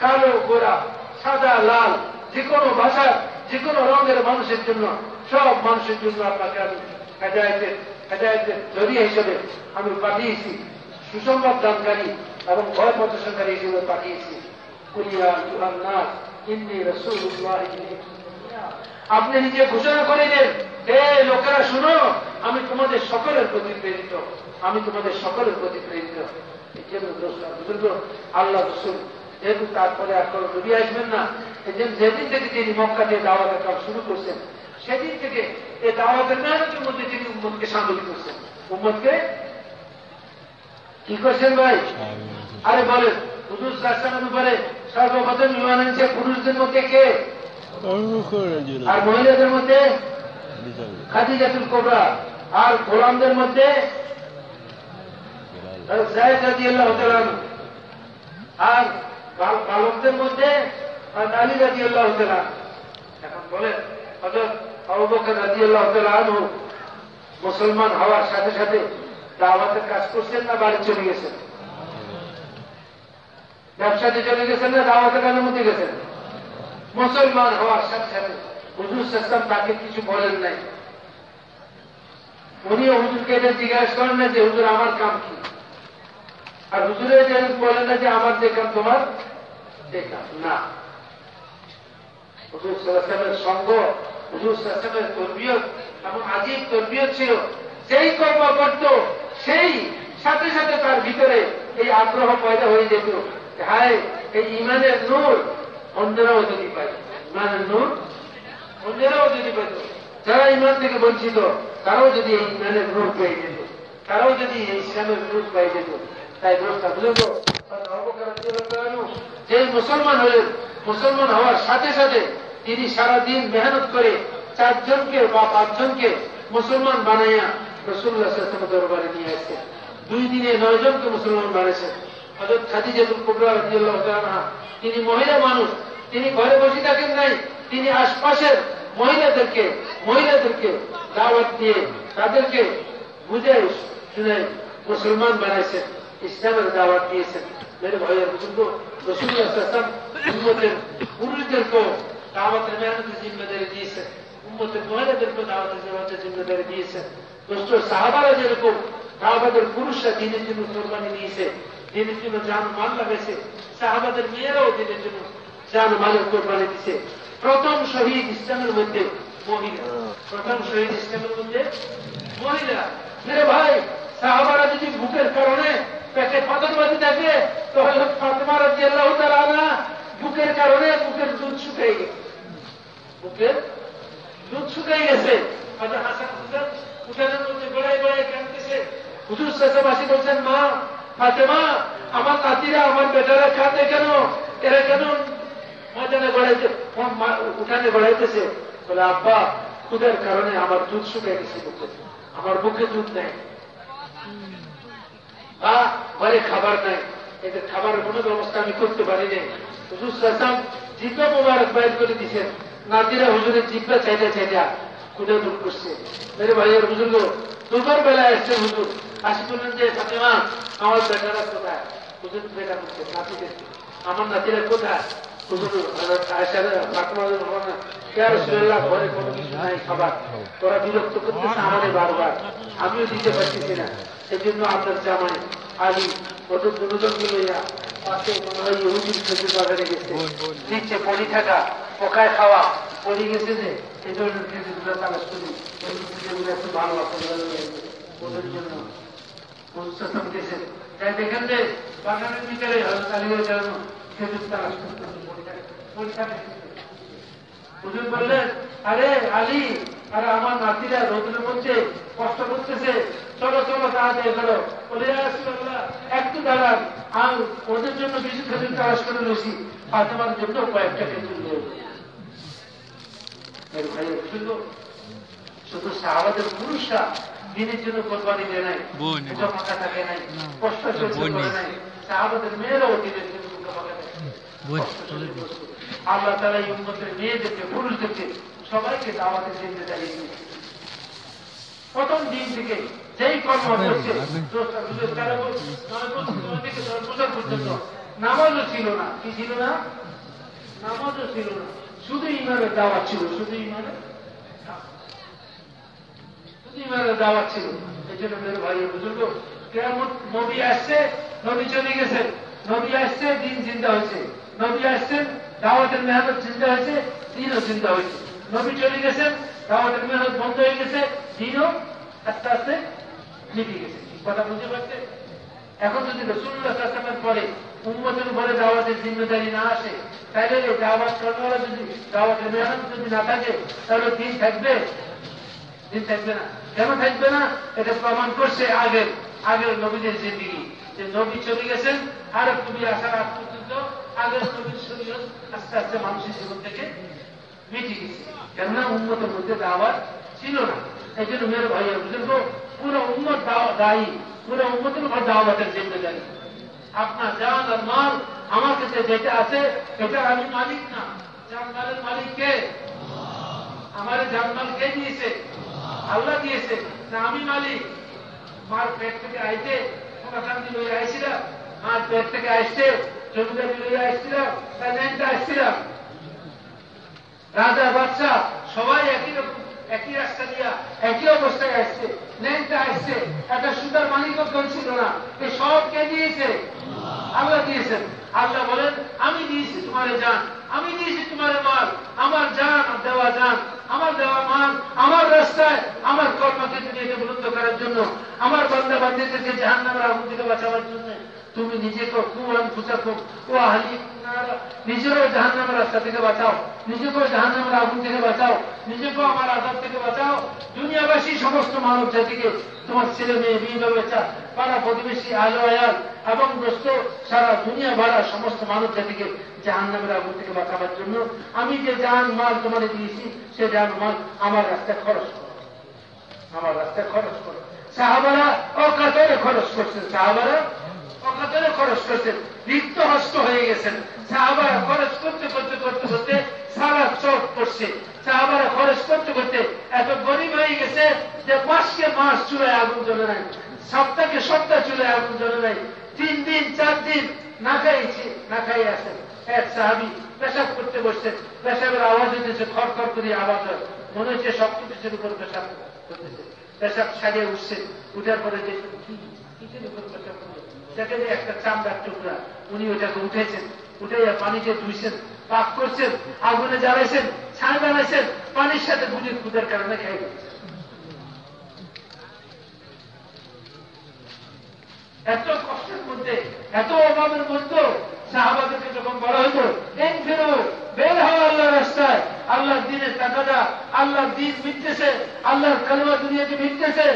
কালো গোরা সাদা, লাল যে কোনো ভাষার যে কোনো রঙের মানুষের জন্য, সব মানুষের জন্য আপনাকে আমি হেদায়তের হেদায়তের জরিয়া হিসেবে আমি পাঠিয়েছি। সুসংবাদ দানকারী এবং ভয় প্রদর্শনকারী হিসেবে পাঠিয়েছি। আপনি নিজে ঘোষণা করে দেন, হে লোকেরা, শুনো, আমি তোমাদের সকলের প্রতি প্রেরিত। আমি তোমাদের সকলের প্রতি প্রেরিত। আল্লাহ রসুল যেহেতু তারপরে আর কোনো নবী আসবেন না এই জন্য যেদিন থেকে তিনি মক্কা দিয়ে দাওয়াতের কাজ শুরু করছেন সেদিন থেকে এই দাওয়াতের মেহনতের মধ্যে তিনি উম্মদকে সামিল করছেন। উম্মদকে কি করছেন ভাই? আরে বলেন হুজুর সাহসানের উপরে সর্বপ্রথম ইমান এনেছে পুরুষদের মধ্যে কে? আর মহিলাদের মধ্যে? খাদিজাতুল কোবরা। আর গোলামদের মধ্যে। আর বালকদের মধ্যে আলী রাজি আল্লাহ এখন বলেন হজরত আবু রাজি আল্লাহ আনহু মুসলমান হওয়ার সাথে সাথে দাওয়াতের কাজ করছেন না, বাড়ি চলে গেছেন? ব্যবসাতে চলে গেছেন না, দাওয়াতের অনুমতি গেছেন? মুসলমান হওয়ার সাথে সাথে হুজুর সাল্লাম তাকে কিছু বলেন নাই। উনিও হুজুরকে এটা জিজ্ঞাসা করেন না যে, হুজুর, আমার কাম কি? আর হুজুরে যে বলেন না যে, আমার যে কাম তোমার ছিল, যেই কর্ম করত, সেই সাথে সাথে তার ভিতরে এই আগ্রহ পয়দা হয়ে যেত হায়, এই ইমানের নূর অন্যরাও যদি পায়, ইমানের নূর অন্যরাও যদি পেত যারা ইমান থেকে বঞ্চিত, তারাও যদি এই ইমানের নূর পেয়ে যেত, তারাও যদি এই ইসলামের নূর পেয়ে যেত। তাই দোষটা বুঝলো যে মুসলমান হলেন মুসলমান হওয়ার সাথে সাথে তিনি সারাদিন মেহনত করে চারজনকে বা পাঁচজনকে মুসলমান বানাইয়া রসুল্লাহ দরবারে নিয়ে আসছে। দুই দিনে নয় জনকে মুসলমান বানিয়েছেন হজরত খাদিজাতুল কুবরা তিনি মহিলা মানুষ, তিনি ঘরে বসে থাকেন নাই, তিনি আশপাশের মহিলাদেরকে মহিলাদেরকে দাওয়াত দিয়ে তাদেরকে বুঝে শুনে মুসলমান বানাইছেন, ইসলামের দাওয়াত দিয়েছেন। মেরে ভাইয়ের বুজুর্গ রসুল্লাহ সাল্লাম উম্মতের পুরুষদেরকেও দাওয়াতের মেহনতের জিম্মেদারি দিয়েছেন উম্মতের মহিলাদেরকে দাওয়াতের জমাতের জিম্মেদারি দিয়েছেন দোস্ত সাহাবারা যেরকম সাহাবাদের পুরুষরা দিনের জন্য কোরবানি দিয়েছে দিনের জন্য যান মাল লাগাইছে সাহাবাদের মেয়েরাও দিনের জন্য যান মালের কোরবানি দিছে প্রথম শহীদ ইসলামের মধ্যে মহিলা প্রথম শহীদ ইসলামের মধ্যে মহিলা মেরে ভাই সাহাবারা যদি বুকের কারণে পেটে পাথরবাজি থাকে তাহলে ফাতেমা রাজি আল্লাহ বুকের কারণে বুকের দুধ শুকাই গেছে। বুকের দুধ শুকাই গেছে। হযরত হাসান হুসেন উঠানের মধ্যে গড়াই গড়াই কাঁদতেছে। হুজুর শেষবাসী বলছেন, মা, ফাতেমা, আমার নাতিরা, আমার বেটারা কাঁদে কেন? এরা কেন ময়দানে গড়াইতে উঠানে গড়াইতেছে? বলে, আব্বা খুদের কারণে আমার দুধ শুকাই গেছে বুকে। আমার বুকে দুধ নেই। বা ঘরে খাবার নাই। এদের খাবারের কোনো ব্যবস্থা আমি করতে পারি নাই। হুজুর সাসাম জিব্বা মোবারক বাইর করে দিচ্ছেন নাতিরা হুজুরের জিব্বা চাইতে চাইতে খুদে দূর করছে। মেরে ভাইয়ের হুজুর দুবার বেলা এসছে হুজুর। আসি বললেন যে, ফাতেমা, আমার বেটারা কোথায়? হুজুর বেটা করছে নাতিদের আমার নাতিরা কোথায়? হুজুর ফাতেমা ঘরে কোনো কিছু নাই খাবার। তোরা বিরক্ত করতেছে আমাদের বারবার। আমিও দিতে পারতেছি না এই জন্য আপনার জামাই আলী ওদের দুজনকে লইয়া পাশে মনে হয় ইহুদির খেজুর বাগানে গেছে। নিচে পড়ি থাকা পোকায় খাওয়া পড়ে গেছে যে এই ধরনের খেজুরগুলো তালাশ করি খেজুরগুলো একটু ভালো ওদের জন্য প্রশাসন তাই দেখেন যে বাগানের ভিতরে খেজুর তালাশ করতে পরীক্ষা হুজুর বললেন আরে আলী আরে আমার নাতিরা রোদের মধ্যে কষ্ট করতেছে। চলো চলো তাড়াতাড়ি করো বলে একটু দাঁড়ান। আর ওদের জন্য বেশি খেজুর তালাশ করে রয়েছি ফাতেমার জন্য কয়েকটা খেজুর ভাই শুধু সাহাবাদের পুরুষরা দিনের জন্য কোরবানি দেয় নাই বোন। থাকে নাই কষ্ট করে নাই। সাহাবাদের মেয়েরাও দিনের জন্য। আল্লাহ তারা এই উন্মতের মেয়েদেরকে পুরুষদেরকে সবাইকে দাওয়াতের দিতে দাঁড়িয়ে দিয়েছে প্রথম দিন থেকে যেই কর্ম করছে পর্যন্ত নামাজও ছিল না কি ছিল না? নামাজও ছিল না। শুধু ইমানের দাওয়াত ছিল। শুধু ইমানের শুধু ইমানের দাওয়াত ছিল। এই জন্য মেরে ভাই বুঝলো কেমন নবী আসছে নবী চলে গেছে। নবী আসছে দিন চিন্তা হয়েছে। নবী আসছেন দাওয়াতের মেহনত চিন্তা হয়েছে, দিনও চিন্তা হয়েছে। নবী চলে গেছেন দাওয়াতের মেহনত বন্ধ হয়ে গেছে, দিনও আস্তে আস্তে মিটে গেছে। কথা বুঝতে পারছে এখন যদি রসুল্লাহ আসলামের পরে উন্মতের উপরে দাওয়াতের জিম্মেদারি না আসে, তাহলে দাওয়াত করার যদি, দাওয়াতের মেহনত যদি না থাকে, তাহলে দিন থাকবে? দিন থাকবে না। কেন থাকবে না? এটা প্রমাণ করছে আগের আগের নবীদের জিন্দিগি। যে নবী চলে গেছেন আর তুমি আসার আগ পর্যন্ত আগের নবীর আস্তে আস্তে মানুষের জীবন থেকে মিটে গেছে। কেননা উন্মতের মধ্যে দাওয়াত ছিল না। এই জন্য মেয়ের ভাইয়ের বুঝলো পুরো উন্মত দায়ী। পুরো উন্মতের উপর দাওয়াতের জিম্মেদারি আপনার জান আর মাল আমার কাছে যেটা আছে এটা আমি মালিক না। জান মালের মালিক কে? আমার জানমাল কে দিয়েছে? আল্লাহ দিয়েছে। না আমি মালিক। মার পেট থেকে আইতে সোনাকান্তি লইয়া আইছিলাম। মার পেট থেকে আসছে রাজা বাচ্চা সবাই একই রকম, একই রাস্তা দিয়া, একই অবস্থায় আসছে। ন্যাংটা আসছে। একটা সুতার মালিকও ছিল না। সব কে দিয়েছে? আল্লাহ দিয়েছেন। আল্লাহ বলেন, আমি দিয়েছি তোমারে জান, আমি দিয়েছি তোমারে মাল। আমার জান দেওয়া জান, আমার দেওয়া মাল, আমার রাস্তায়, আমার কর্মকে দুনিয়াকে বলুদ্ধ করার জন্য? আমার বান্দা বান্দিদেরকে জাহান নামের থেকে বাঁচাবার জন্য? তুমি নিজেকে কুয়ান ফুসাকুম ও আহলি নিজেরও জাহান নামের রাস্তা থেকে বাঁচাও। নিজেকেও জাহান নামের আগুন থেকে বাঁচাও। নিজেকেও আমার আজাদ থেকে বাঁচাও। দুনিয়াবাসী, সমস্ত মানব জাতিকে তোমার ছেলে মেয়ে বিয়ে বাচ্চা পাড়া প্রতিবেশী, আলো আয়াল এবং দোস্ত, সারা দুনিয়া ভাড়া সমস্ত মানব জাতিকে জাহান নামের আগুন থেকে বাঁচাবার জন্য আমি যে জাহান মাল তোমাকে দিয়েছি, সে জাহান মাল আমার রাস্তায় খরচ করো। আমার রাস্তায় খরচ করো। সাহাবারা অকাতরে খরচ করছেন সাহাবারা অকাতরে খরচ করছেন রিক্ত হস্ত হয়ে গেছেন। সাহাবারা খরচ করতে করতে করতে করতে সারা চোট পড়ছে। সাহাবারা খরচ করতে করতে এত গরিব হয়ে গেছে যে মাসকে মাস চুলায় আগুন জ্বলে নাই, সপ্তাহকে সপ্তাহ চুলায় আগুন জ্বলে নাই, তিন দিন, চার দিন না খাইছে, না খাই আসেন। এক সাহাবি পেশাব করতে বসছেন, পেশাবের আওয়াজ হইতেছে খর খর করে আওয়াজ হয়। মনে হচ্ছে সব কিছুর উপর পেশাব করতেছে। পেশাব সারিয়ে উঠছে, উঠার পরে যে কিসের উপর পেশাব করল যে একটা চামড়ার টুকরা। উনি ওটাকে উঠেছেন। পানিতে ধুইছেন, পাক করছেন, আগুনে জ্বালাইছেন, ছাই বানাইছেন, পানির সাথে কারণে এত কষ্টের মধ্যে, এত অভাবের মধ্যে যখন বলা ফেরো, বের হওয়া রাস্তায়। আল্লাহর দিনের টাকাটা আল্লাহর দিন মিটতেছে আল্লাহর কালমা দুনিয়াতে মিটতেছে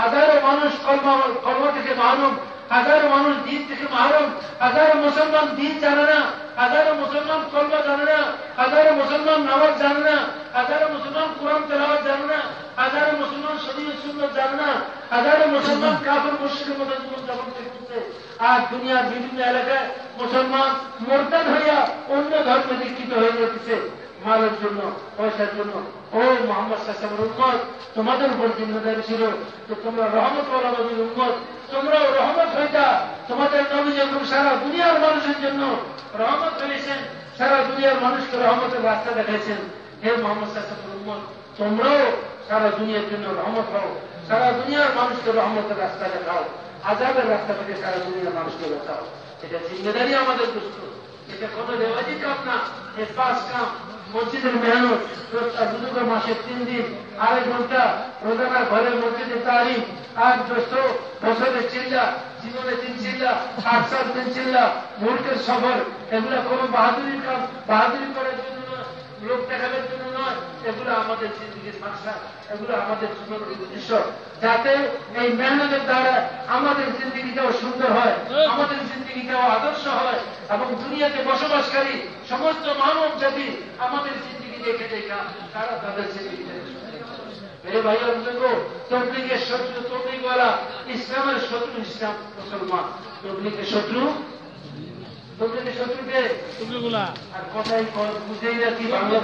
হাজারো মানুষ কর্মা কর্ম থেকে মাহরুম হাজারো মানুষ দিন থেকে মাহরুম, হাজারো মুসলমান দিন জানে না, হাজারো মুসলমান কর্ম জানে না, হাজারো মুসলমান নামাজ জানে না, হাজারো মুসলমান কোরআন তেলাওয়াত জানে না, হাজারো মুসলমান শরীর সুন্দর জানে না, হাজারো মুসলমান কাপড় মুর্শিদের মতো জীবন যাপন করতেছে। আর দুনিয়ার বিভিন্ন এলাকায় মুসলমান মোরতাদ হইয়া অন্য ধর্মে দীক্ষিত হয়ে যেতেছে। মালের জন্য, পয়সার জন্য। ও মোহাম্মদ সাসামের উন্মত তোমাদের উপর জিম্মেদারি ছিল তো তোমরা রহমত নবীর উন্মত তোমরাও রহমত হইতা তোমাদের নবী যখন সারা দুনিয়ার মানুষের জন্য রহমত হয়েছেন, সারা দুনিয়ার মানুষকে রহমতের রাস্তা দেখাইছেন। হে মোহাম্মদ সাসামের উন্মত তোমরাও সারা দুনিয়ার জন্য রহমত হও। সারা দুনিয়ার মানুষকে রহমতের রাস্তা দেখাও। আজাদের রাস্তা থেকে সারা দুনিয়ার মানুষকে বাঁচাও। এটা জিম্মেদারি আমাদের দুষ্ট। এটা কোনো রেওয়াজি কাম না, এ পাঁচ কাম। মসজিদের মেহনত দুটো মাসে তিন দিন আড়াই ঘন্টা রোজানা ঘরের মসজিদে তারিখ আট দোস্ত বছরের চিল্লা জীবনে তিন চিল্লা আট সাল তিন চিল্লা মুহূর্তের সফর এগুলা কোনো বাহাদুরির কাম বাহাদুরি করার জন্য নয় লোক দেখানোর জন্য নয়, এগুলো আমাদের জিন্দগির ভাষা এগুলো আমাদের জীবনের উদ্দেশ্য। যাতে এই মেহনতের দ্বারা আমাদের জিন্দগিটাও সুন্দর হয়, আমাদের জিন্দগিটাও আদর্শ হয় এবং দুনিয়াতে বসবাসকারী সমস্ত মানব জাতি আমাদের জিন্দগি দেখে দেখা তারা তাদের জিন্দগিতে মেরে ভাই তবলিগের শত্রু ইসলামের শত্রু, ইসলাম মুসলমান। তবলিগের শত্রু শত্রুকে টুকরোগুলা আর কথাই বুঝেই না কি বাংলা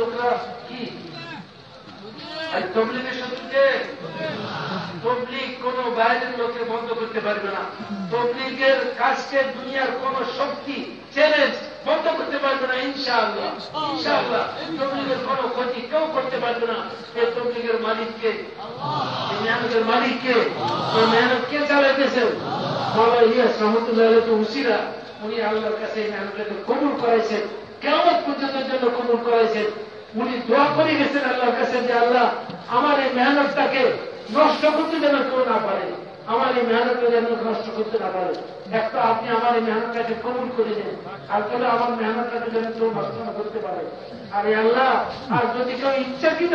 লোকরা কি? আর তবলিগের শত্রুকে তবলিগ কোন বাইরের লোকে বন্ধ করতে পারবে না। তবলিগের কাজকে দুনিয়ার কোন শক্তি চ্যালেঞ্জ বন্ধ করতে পারবে না ইনশাআল্লাহ। ইনশাআল্লাহ। তবলিগের কোন ক্ষতি কেউ করতে পারবে না। এই তবলিগের মালিককে মেহনতের মালিককে মেহনত কে চালাইতেছেন ইয়েস রহমতুল্লাহ তো উনি আল্লাহর কাছে কবুল করাইছেন কেমন জন্য কবুল করাইছেন উনি দোয়া করে গেছেন আল্লাহর কাছে যে আল্লাহ আমার এই মেহনতটাকে নষ্ট করতে যেন কেউ না পারে আমার এই মেহনতটা যেন নষ্ট করতে না পারে একটা আপনি আমার এই মেহনতটাকে কবুল করে দেন আর তাহলে আমার মেহনতটাকে যেন কেউ নষ্ট না করতে পারে আর আল্লাহ আর যদি কেউ ইচ্ছাকৃত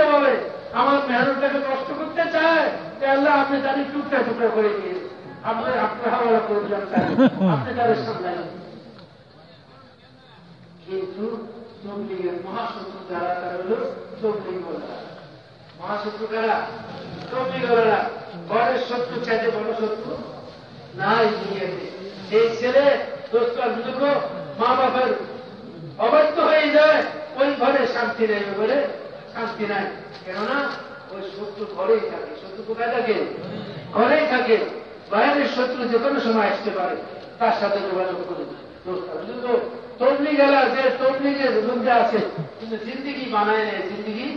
আমার মেহনতটাকে নষ্ট করতে চায় আল্লাহ আপনি তাদের টুকরা টুকরা করে দিয়ে কিন্তু তবলিগের মহাশত্রু যারা, তারা হল তবলিগ মহাশত্রু কারা? তবলিগরা ঘরের শত্রু চাইতে বড় শত্রু নাই দুনিয়াতে। এই ছেলে বুঝুক মা বাবার অবাধ্য হয়ে যায়, ওই ঘরে শান্তি নেই ঘরে শান্তি নাই। কেননা ওই শত্রু ঘরেই থাকে। শত্রু কোথায় থাকে? ঘরেই থাকে। বাইরের শত্রু যে কোনো সময় আসতে পারে, তার সাথে যোগাযোগ করে বুঝুক তবলি গেলা, যে তবলিগের মধ্যে আছে, কিন্তু জিন্দিগি বানায় নেয়, জিন্দিগি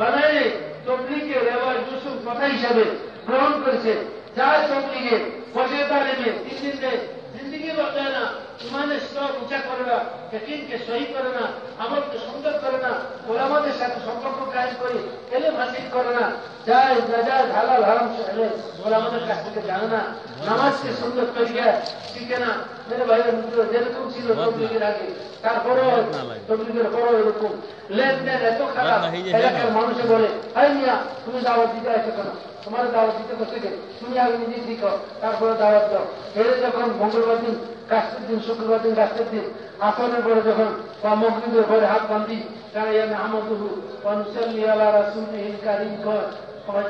বানায় নেই তবলিগকে রেওয়াজ দুসুর কথা হিসাবে গ্রহণ করেছে। যায় তবলিগে বসে তালিমে তিন দিন জিন্দিগি বদলায় না ইমানের স্তর উঁচা করে না যকিনকে সহি করে না আমলকে সুন্দর করে না ওলামাদের সাথে সম্পর্ক কাজ করে এলে হাসিল করে না যায় নাজাজ হালাল হারাম ওলামাদের কাছ থেকে জানে না নামাজকে সুন্দর তরিকা শিখে না মানুষে বলে তুমি দাওয়াত দিতে আসো কেন? তোমার দাওয়াত দিতে করতে গেলে তুমি আগে নিজে দিকো তারপরে দাওয়াত দাও। এর যখন মঙ্গলবার দিন কাস্তের দিন শুক্রবার দিন কাস্তের দিন আসনের পরে যখন বা ঘরে হাত বান্ধি তারা ইয়ান আহমদুহু পঞ্চল্লি আলা রাসুলহিল কারিম কর সবাই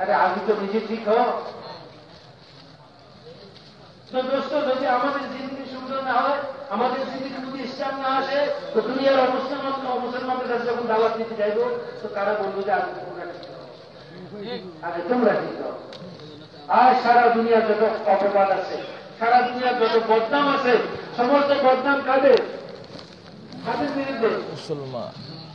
আরে আগে তো নিজে ঠিক হ আমাদের জিন্দগি সুন্দর না হয়, আমাদের জিন্দগি যদি ইসলাম না আসে, তো দুনিয়ার অমুসলমান মুসলমানদের কাছে যখন দাওয়াত দিতে যাইবো, তো তারা বলব যে হও। আগে তোমরা ঠিক হও। আর সারা দুনিয়া যত অপবাদ আছে সারা দুনিয়ার যত বদনাম আছে সমস্ত বদনাম কাদের? কাদের বিরুদ্ধে? মুসলমান।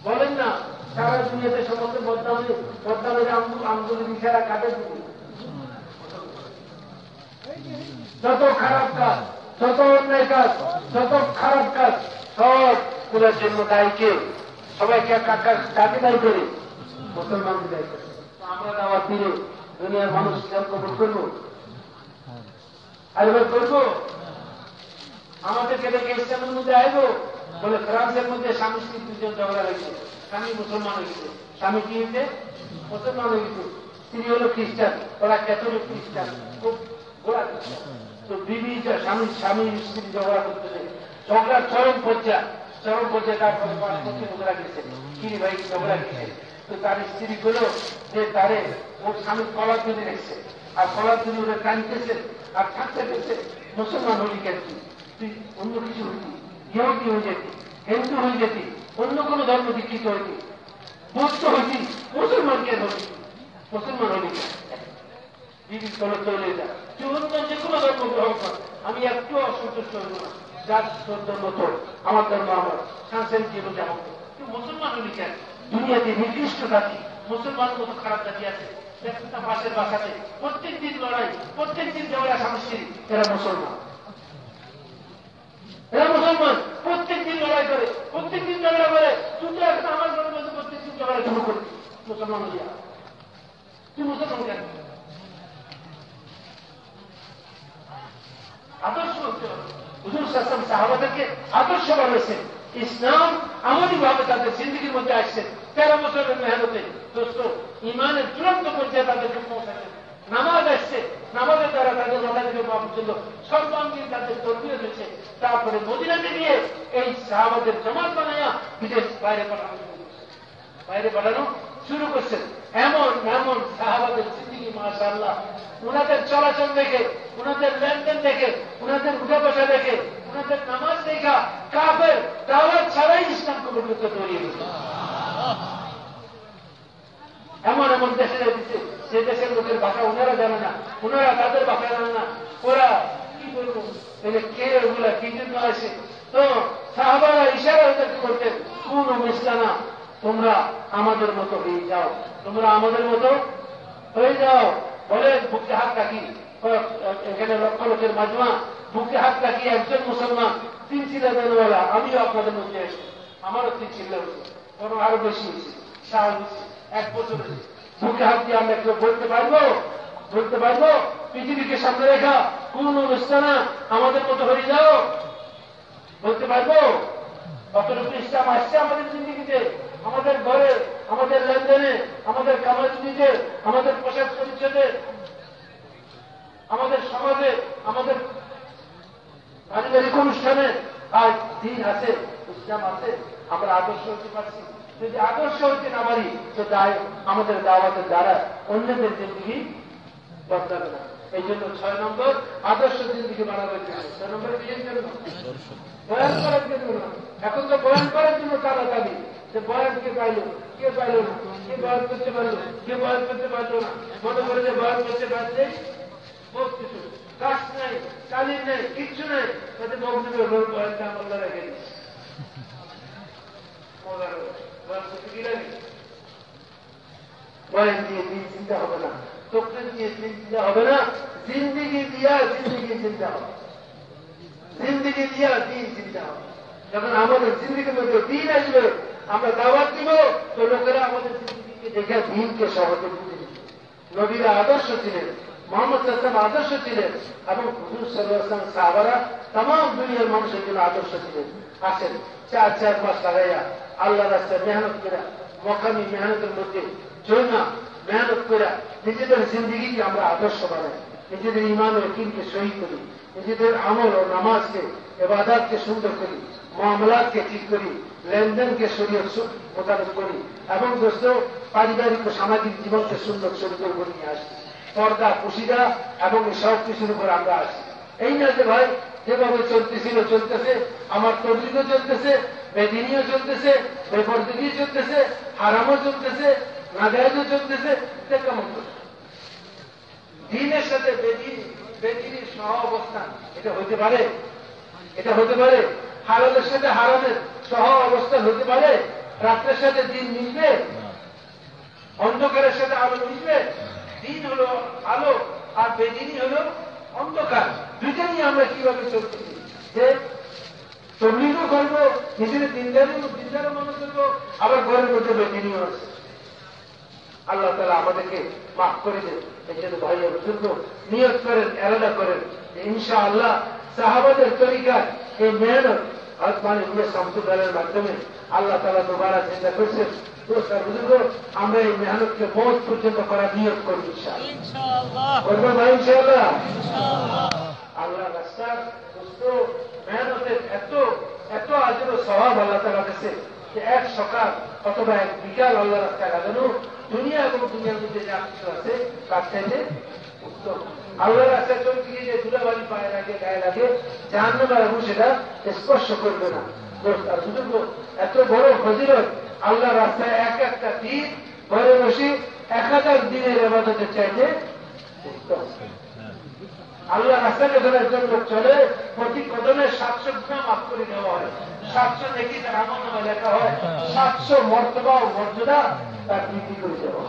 বলেন না সারা দুনিয়াতে সমস্ত বদনামে বদনামের আন্দোলন ইশারা কাদের যত খারাপ কাজ যত অন্যায় কাজ যত খারাপ কাজ সবগুলোর জন্য দায়ী কে? সবাইকে কাকা- কাকে দায়ী করে? মুসলমানকে দায়ী করে। আমরা দাওয়াত দিলে দুনিয়ার মানুষ ইসলাম করব? আর করব? আমাদেরকে দেখে ইসলামের মধ্যে আইবো? বলে ফ্রান্সের মধ্যে স্বামী স্ত্রী দুজন ঝগড়া হয়েছে। স্বামী মুসলমান হয়েছে। স্বামী কি হয়েছে? মুসলমান হয়েছে। স্ত্রী হলো খ্রিস্টান। ওরা ক্যাথলিক খ্রিস্টান। খুব তো বিবি স্বামী স্বামী স্ত্রী ঝগড়া করতেছে ঝগড়ার চরম পর্যায়ে চরম পর্যায়ে তারপরে পাঁচ বছর ঝগড়া গেছে। কিনি ভাই, ঝগড়া গেছে তো তার স্ত্রী গুলো যে তারে, ওর স্বামী কলার তুলে রেখেছে। আর কলার তুলে ওরা টানতেছে আর থাকতে পেরেছে মুসলমান হলি কেন তুই? অন্য কিছু হইতি, ইহুদি হয়ে যেতি, হিন্দু হয়ে যেতি, অন্য কোন ধর্ম দীক্ষিত হইতি। বৌদ্ধ হইতি, মুসলমান কেন হইতি? মুসলমান হলি কেন? দিদি চলে চলে যা তুই অন্য যে কোনো ধর্ম গ্রহণ কর, আমি একটু অসন্তুষ্ট হইব না। যার তোর ধর্ম তোর, আমার ধর্ম আমার। সাংসারিক জীবন যেমন তুই মুসলমান হলি কেন? দুনিয়াতে নিকৃষ্ট জাতি মুসলমানের মতো খারাপ জাতি আছে একটা পাশের বাসাতে, প্রত্যেক দিন লড়াই, প্রত্যেক দিন ঝগড়া সমস্যা এরা মুসলমান। এরা মুসলমান, প্রত্যেক দিন লড়াই করে, প্রত্যেক দিন ঝগড়া করে এখন আমার ঘরের মধ্যে প্রত্যেক দিন ঝগড়া শুরু মুসলমান তুই মুসলমান কেন? আদর্শ হতে হবে। হুজুর সাহাবাদেরকে আদর্শ বানিয়েছেন। ইসলাম এমনই ভাবে তাদের জিন্দগির মধ্যে আসছে। তেরো বছরের মেহনতে, দোস্ত ইমানের চূড়ান্ত পর্যায়ে তাদেরকে পৌঁছাচ্ছে নামাজ আসছে, নামাজের দ্বারা তাদের মাথা থেকে পা পর্যন্ত সর্বাঙ্গীন তাদের তরবিয়ে হয়েছে। তারপরে মদিনাতে গিয়ে এই সাহাবাদের জমাত বানাইয়া বিদেশ বাইরে পাঠানো বাইরে পাঠানো শুরু করছেন এমন এমন সাহাবাদের জিন্দিগি, মাশাআল্লাহ। উনাদের চলাচল দেখে, উনাদের লেনদেন দেখে, উনাদের উঠা বসা দেখে উনাদের নামাজ দেখা, কাফের, দাওয়াত ছাড়াই ইসলাম কবুল করতে তৈরি হয়েছে। এমন এমন দেশে দিচ্ছে সে দেশের লোকের ভাষা ওনারা জানে না, ওনারা তাদের ভাষা জানে না। ওরা কি বলব? তাহলে কে ওগুলা? কি জন্য আসে? তো সাহাবারা ইশারা ওদেরকে করতেন, কোন মিসলানা তোমরা আমাদের মতো হয়ে যাও, তোমরা আমাদের মতো হয়ে যাও। বলে বুকে হাত রাখি এখানে লক্ষ লোকের মাজমা বুকে হাত রাখি একজন মুসলমান তিন চিল্লা দেনওয়ালা, আমিও আপনাদের মধ্যে এসে আমারও তিন চিল্লা হয়েছে। আরও বেশি হয়েছে এক বছর বুকে হাত দিয়ে আমরা কেউ বলতে পারব? বলতে পারব? পৃথিবীকে সামনে রেখা, কোন অনুষ্ঠান আমাদের মতো হয়ে যাও? বলতে পারব? কতটুকু ইসলাম আসছে আমাদের জিন্দিগিতে। আমাদের ঘরে, আমাদের লেনদেনে, আমাদের কামাজনীতে আমাদের পোশাক পরিচ্ছদে, আমাদের সমাজে, আমাদের পারিবারিক অনুষ্ঠানে আজ দিন আছে ইসলাম আছে, আমরা আদর্শ হতে পারছি। যদি আদর্শ হইতে না পারি, তো তাই আমাদের দাওয়াতের দ্বারা অন্যদের জিন্দগি বদলাবে না। এই জন্য ছয় নম্বর, আদর্শ জিন্দগি জন্য। ছয় নম্বরে বিয়ের জন্য বয়ান করার জন্য না। এখন তো বয়ান করার জন্য তারা দাবি। যে বয়ান কে পাইলো? কে পাইলো না? কে বয়ান করতে পারল? কে বয়ান করতে পারল না? মনে করে যে বয়ান করতে পারলে বহুত কিছু কাজ নাই, কালির নেই, কিচ্ছু নেই। তাতে বক্তব্য হল বয়ানটা আমরা রেখে দিচ্ছি যখন আমাদের জিন্দিগির মধ্যে দিন আসবে, আমরা দাওয়াত দিব, তো লোকেরা আমাদের জিন্দিগিকে দেখে দিনকে সহজে বুঝে নবীরা আদর্শ ছিলেন। মোহাম্মদ আদর্শ ছিলেন এবং হুজুর সাল্লাম সাহাবারা তাম দুনিয়ার মানুষের জন্য আদর্শ ছিলেন। আসেন, চার চার মাস লাগাইয়া আল্লাহ রাস্তায় মেহনত করে মকামি মেহনতের মধ্যে জৈনা মেহনত করে নিজেদের জিন্দিগিকে আমরা আদর্শ বানাই। নিজেদের ইমান ও কিনকে সহি করি, নিজেদের আমল ও নামাজকে এবাদাতকে সুন্দর করি, মামলাতকে ঠিক করি, লেনদেনকে শরীর মোতাবেক করি এবং দোস্ত পারিবারিক ও সামাজিক জীবনকে সুন্দর সুন্দর করে নিয়ে আসি পর্দা কুশিদা এবং সব কিছুর উপর আমরা আসি এই না যে ভাই, যেভাবে চলতেছিল চলতেছে, আমার তবলিগও চলতেছে, বেদিনীও চলতেছে, বেপরদিনীও চলতেছে, হারামও চলতেছে, নাজায়জও চলতেছে কেমন করে? দিনের সাথে বেদিন, বেদিনীর সহ অবস্থান এটা হতে পারে? এটা হতে পারে? হারামের সাথে হারামের সহ অবস্থান হতে পারে? রাত্রের সাথে দিন মিলবে? অন্ধকারের সাথে আলো মিশবে দিন হলো আলো, আর বেদিনই হলো অন্ধকার। দুইটা নিয়ে আমরা কীভাবে চলতেছি যে তবলিগও করব নিজের দিনদারও দিনদারও মনে করব আবার ঘরের মধ্যে বেদিনীও আছে। আল্লাহ তালা আমাদেরকে মাফ করে দেন। এই জন্য ভাই বুজুর্গ নিয়ত করেন, এরাদা করেন ইনশা আল্লাহ সাহাবাদের তরিকায় এই মেহনত ইবনে শামসুদ্দারের মাধ্যমে আল্লাহ তালা দোবারা চিন্তা করছেন। আমরা এই মেহনতকে বহুত পর্যন্ত করি ইনশাআল্লাহ। করব ভাই ইনশাআল্লাহ? আল্লাহ রাস্তার মেহনতের এত এত আজর স্বভাব আল্লাহ তালা কাছে যে এক সকাল অথবা এক বিকাল আল্লাহ রাস্তায় লাগানো দুনিয়া এবং দুনিয়ার মধ্যে যা কিছু আছে তার চাইতে উত্তম। আল্লাহ রাস্তায় চলতে গিয়ে যে ধুলাবালি পায়ে লাগে গায়ে লাগে জাহান্নামের আগুন সেটা স্পর্শ করবে না। এত বড় ফজিলত আল্লাহ রাস্তায় এক একটা দিন ঘরে বসে এক হাজার দিনের এবাদতের চাইতে আল্লাহ রাস্তা যখন একজন লোক চলে, প্রতি কদমে সাতশো গুণা মাফ করে দেওয়া হয়। সাতশো দেখি তার আমল লেখা হয়, সাতশো মর্তবা ও মর্যাদা তার বৃদ্ধি করে দেওয়া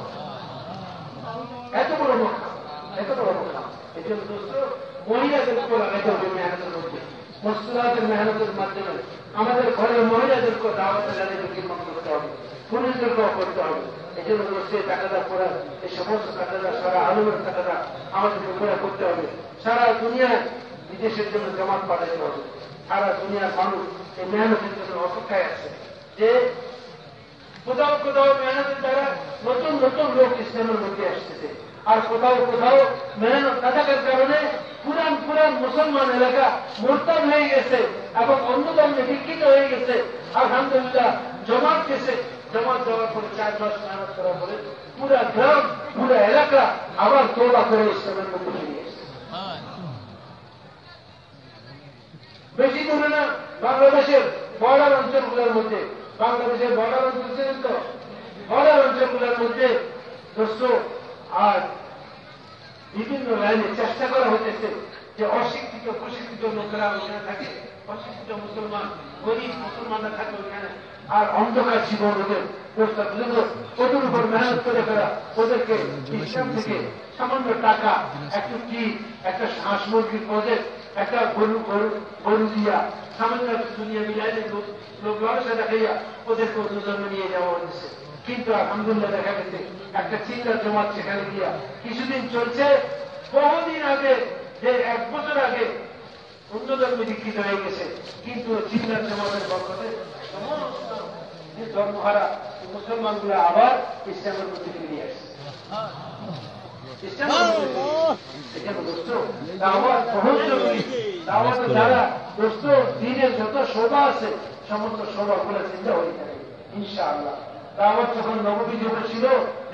এত বড় মক্কা, এত বড় মক্কা। এই জন্য দোস্ত, মহিলাদের উপর হবে মেহনতের মধ্যে। মসলাদের মেহনতের মাধ্যমে। আমাদের ঘরের মহিলাদেরকে দাওয়াতে করতে হবে? এই জন্য দোস্ত টাকাটা করার এই সমস্ত টাকাটা, সারা আলমের টাকাটা আমাদের উপরে করতে হবে। সারা দুনিয়ায় বিদেশের জন্য জমাত পাঠাতে হবে। সারা দুনিয়ার মানুষ এই মেহনতের জন্য অপেক্ষায় আছে। যে কোথাও কোথাও মেহনতের দ্বারা নতুন নতুন লোক ইসলামের মধ্যে আসতেছে আর কোথাও কোথাও মেহনত না থাকার কারণে পুরান পুরান মুসলমান এলাকা মোরতাম হয়ে গেছে এবং অন্য ধর্মে বিকৃত হয়ে গেছে। আলহামদুলিল্লাহ, জমাত গেছে। জমাত দেওয়ার পরে চার মাস মেহনত করার পরে পুরা গ্রাম, পুরা এলাকা আবার তোবা করে ইসলামের মধ্যে ফিরে বেশি দূরে না, বাংলাদেশের বর্ডার অঞ্চলগুলোর মধ্যে। বাংলাদেশের বর্ডার অঞ্চল ছিলেন তো? বর্ডার অঞ্চলগুলোর মধ্যে দোস্ত আর বিভিন্ন লাইনে চেষ্টা করা হতেছে যে অশিক্ষিত, প্রশিক্ষিত লোকেরা ওখানে থাকে। অশিক্ষিত মুসলমান, গরিব মুসলমানরা থাকে ওখানে। আর অন্ধকার জীবন ওদের বুঝলো ওদের উপর মেহনত করে ফেরা ওদেরকে ইসলাম থেকে সামান্য টাকা, একটু কি, একটা হাঁস মুরগির প্রজেক্ট একটা গরু গরু গরু দিয়া সামান্য দুনিয়া মিলাইলে লোক ব্যবসা দেখাইয়া ওদেরকে অন্য ধর্মে নিয়ে যাওয়া হচ্ছে কিন্তু আলহামদুলিল্লাহ দেখা গেছে, একটা চিন্তার জমাত সেখানে গিয়া কিছুদিন চলছে, বহুদিন আগে যে এক বছর আগে, অন্য ধর্মে দীক্ষিত হয়ে গেছে। কিন্তু চিন্তার জমাতের বরকতে সমস্ত যে ধর্মহারা মুসলমানগুলো আবার ইসলামের মধ্যে ফিরে আসছে। যত শোভা আছে, সমস্ত শোভা গুলো চিন্তা হয়ে যাবে ইনশাআল্লাহ। দাওয়াত যখন নবমী যুগে ছিল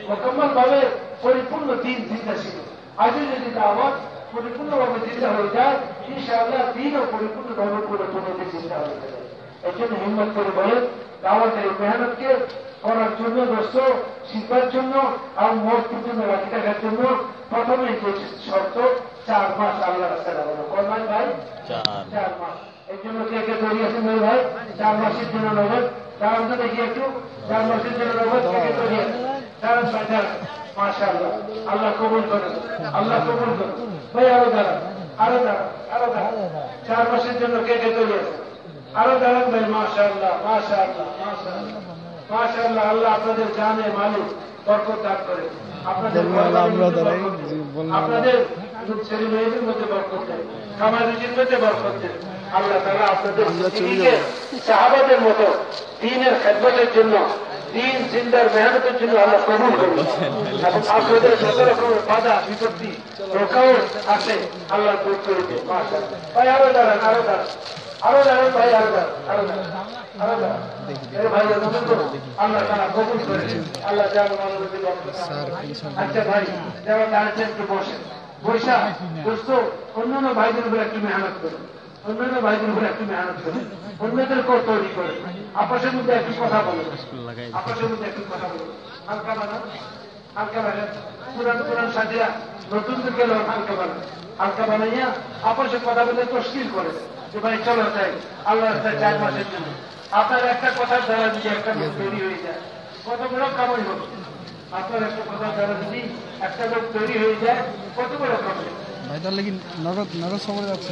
মোকাম্মল ভাবে পরিপূর্ণ দিন চিন্তা ছিল। আজও যদি দাওয়াত পরিপূর্ণভাবে চিন্তা হয়ে যায় ইনশাআল্লাহ দিনও পরিপূর্ণভাবে পরিপূর্ণতে চিন্তা হয়ে যাবে। এই জন্য হিম্মত করে বলে দাওয়াতের মেহনতকে করার জন্য দোস্ত শিখবার জন্য আর মোট পর্যন্ত রাখি থাকার জন্য প্রথমে যে শর্ত চার মাস আল্লাহ রাস্তায় লাগানো কয় মাস ভাই? চার। মাস। এই জন্য কে কে তৈরি আছেন ভাই? চার মাসের জন্য নগদ দাঁড়ান তো দেখি একটু তৈরি আছেন দাঁড়ান ভাই দাঁড়ান মাসা আল্লাহ আল্লাহ কবুল করেন। আল্লাহ কবুল করেন। ভাই আরও দাঁড়ান। আরও দাঁড়ান। আরও দাঁড়ান। চার মাসের জন্য কে কে তৈরি আরও দাঁড়ান ভাই মাসা আল্লাহ মাসা আল্লাহ মাসা আল্লাহ আপনাদের জানে মালিক বরকত দান করে। আপনাদের আপনাদের ছেলে মেয়েদের মধ্যে বরকত দেন রুজির মধ্যে বরকত আল্লাহ তারা আপনাদের সাহাবাদের মতো দিনের খেদমতের জন্য দিন জিন্দার মেহনতের জন্য আল্লাহ কবুল এবং আপনাদের যত রকমের বাধা বিপত্তি রোকাও আছে আল্লাহ দূর করে দিন ভাই আরও দাঁড়ান আরও দাঁড়ান। আরও দাঁড়ান ভাই আরও দাঁড়ান আরও দাঁড়ান আরও দাঁড়ান। ভাই আল্লাহ তারা কবুল করে আল্লাহ। আচ্ছা ভাই যারা দাঁড়িয়েছেন একটু বসেন। বৈশা দোস্ত অন্যান্য ভাইদের উপর একটু মেহনত করে। অন্যান্য ভাইদের উপরে একটু মেহনত করে। অন্যদেরকেও তৈরি করে। আপসের মধ্যে একটু কথা বলে। আপসের মধ্যে একটু কথা বলে। হালকা বানান হালকা বানান পুরান পুরান সাজিয়া নতুন গেল হালকা বানান হালকা বানাইয়া আপসের কথা বলে তস্কিল করে। যে ভাই চলো যাই আল্লাহ রাস্তায় চার মাসের জন্য। আপনার একটা কথার দ্বারা যদি একটা তৈরি হয়ে যায় কত বড় কামাই হবে? আপনার একটা কথা দ্বারা একটা লোক তৈরি হয়ে যায়। কত বড় প্রবলেম সবাই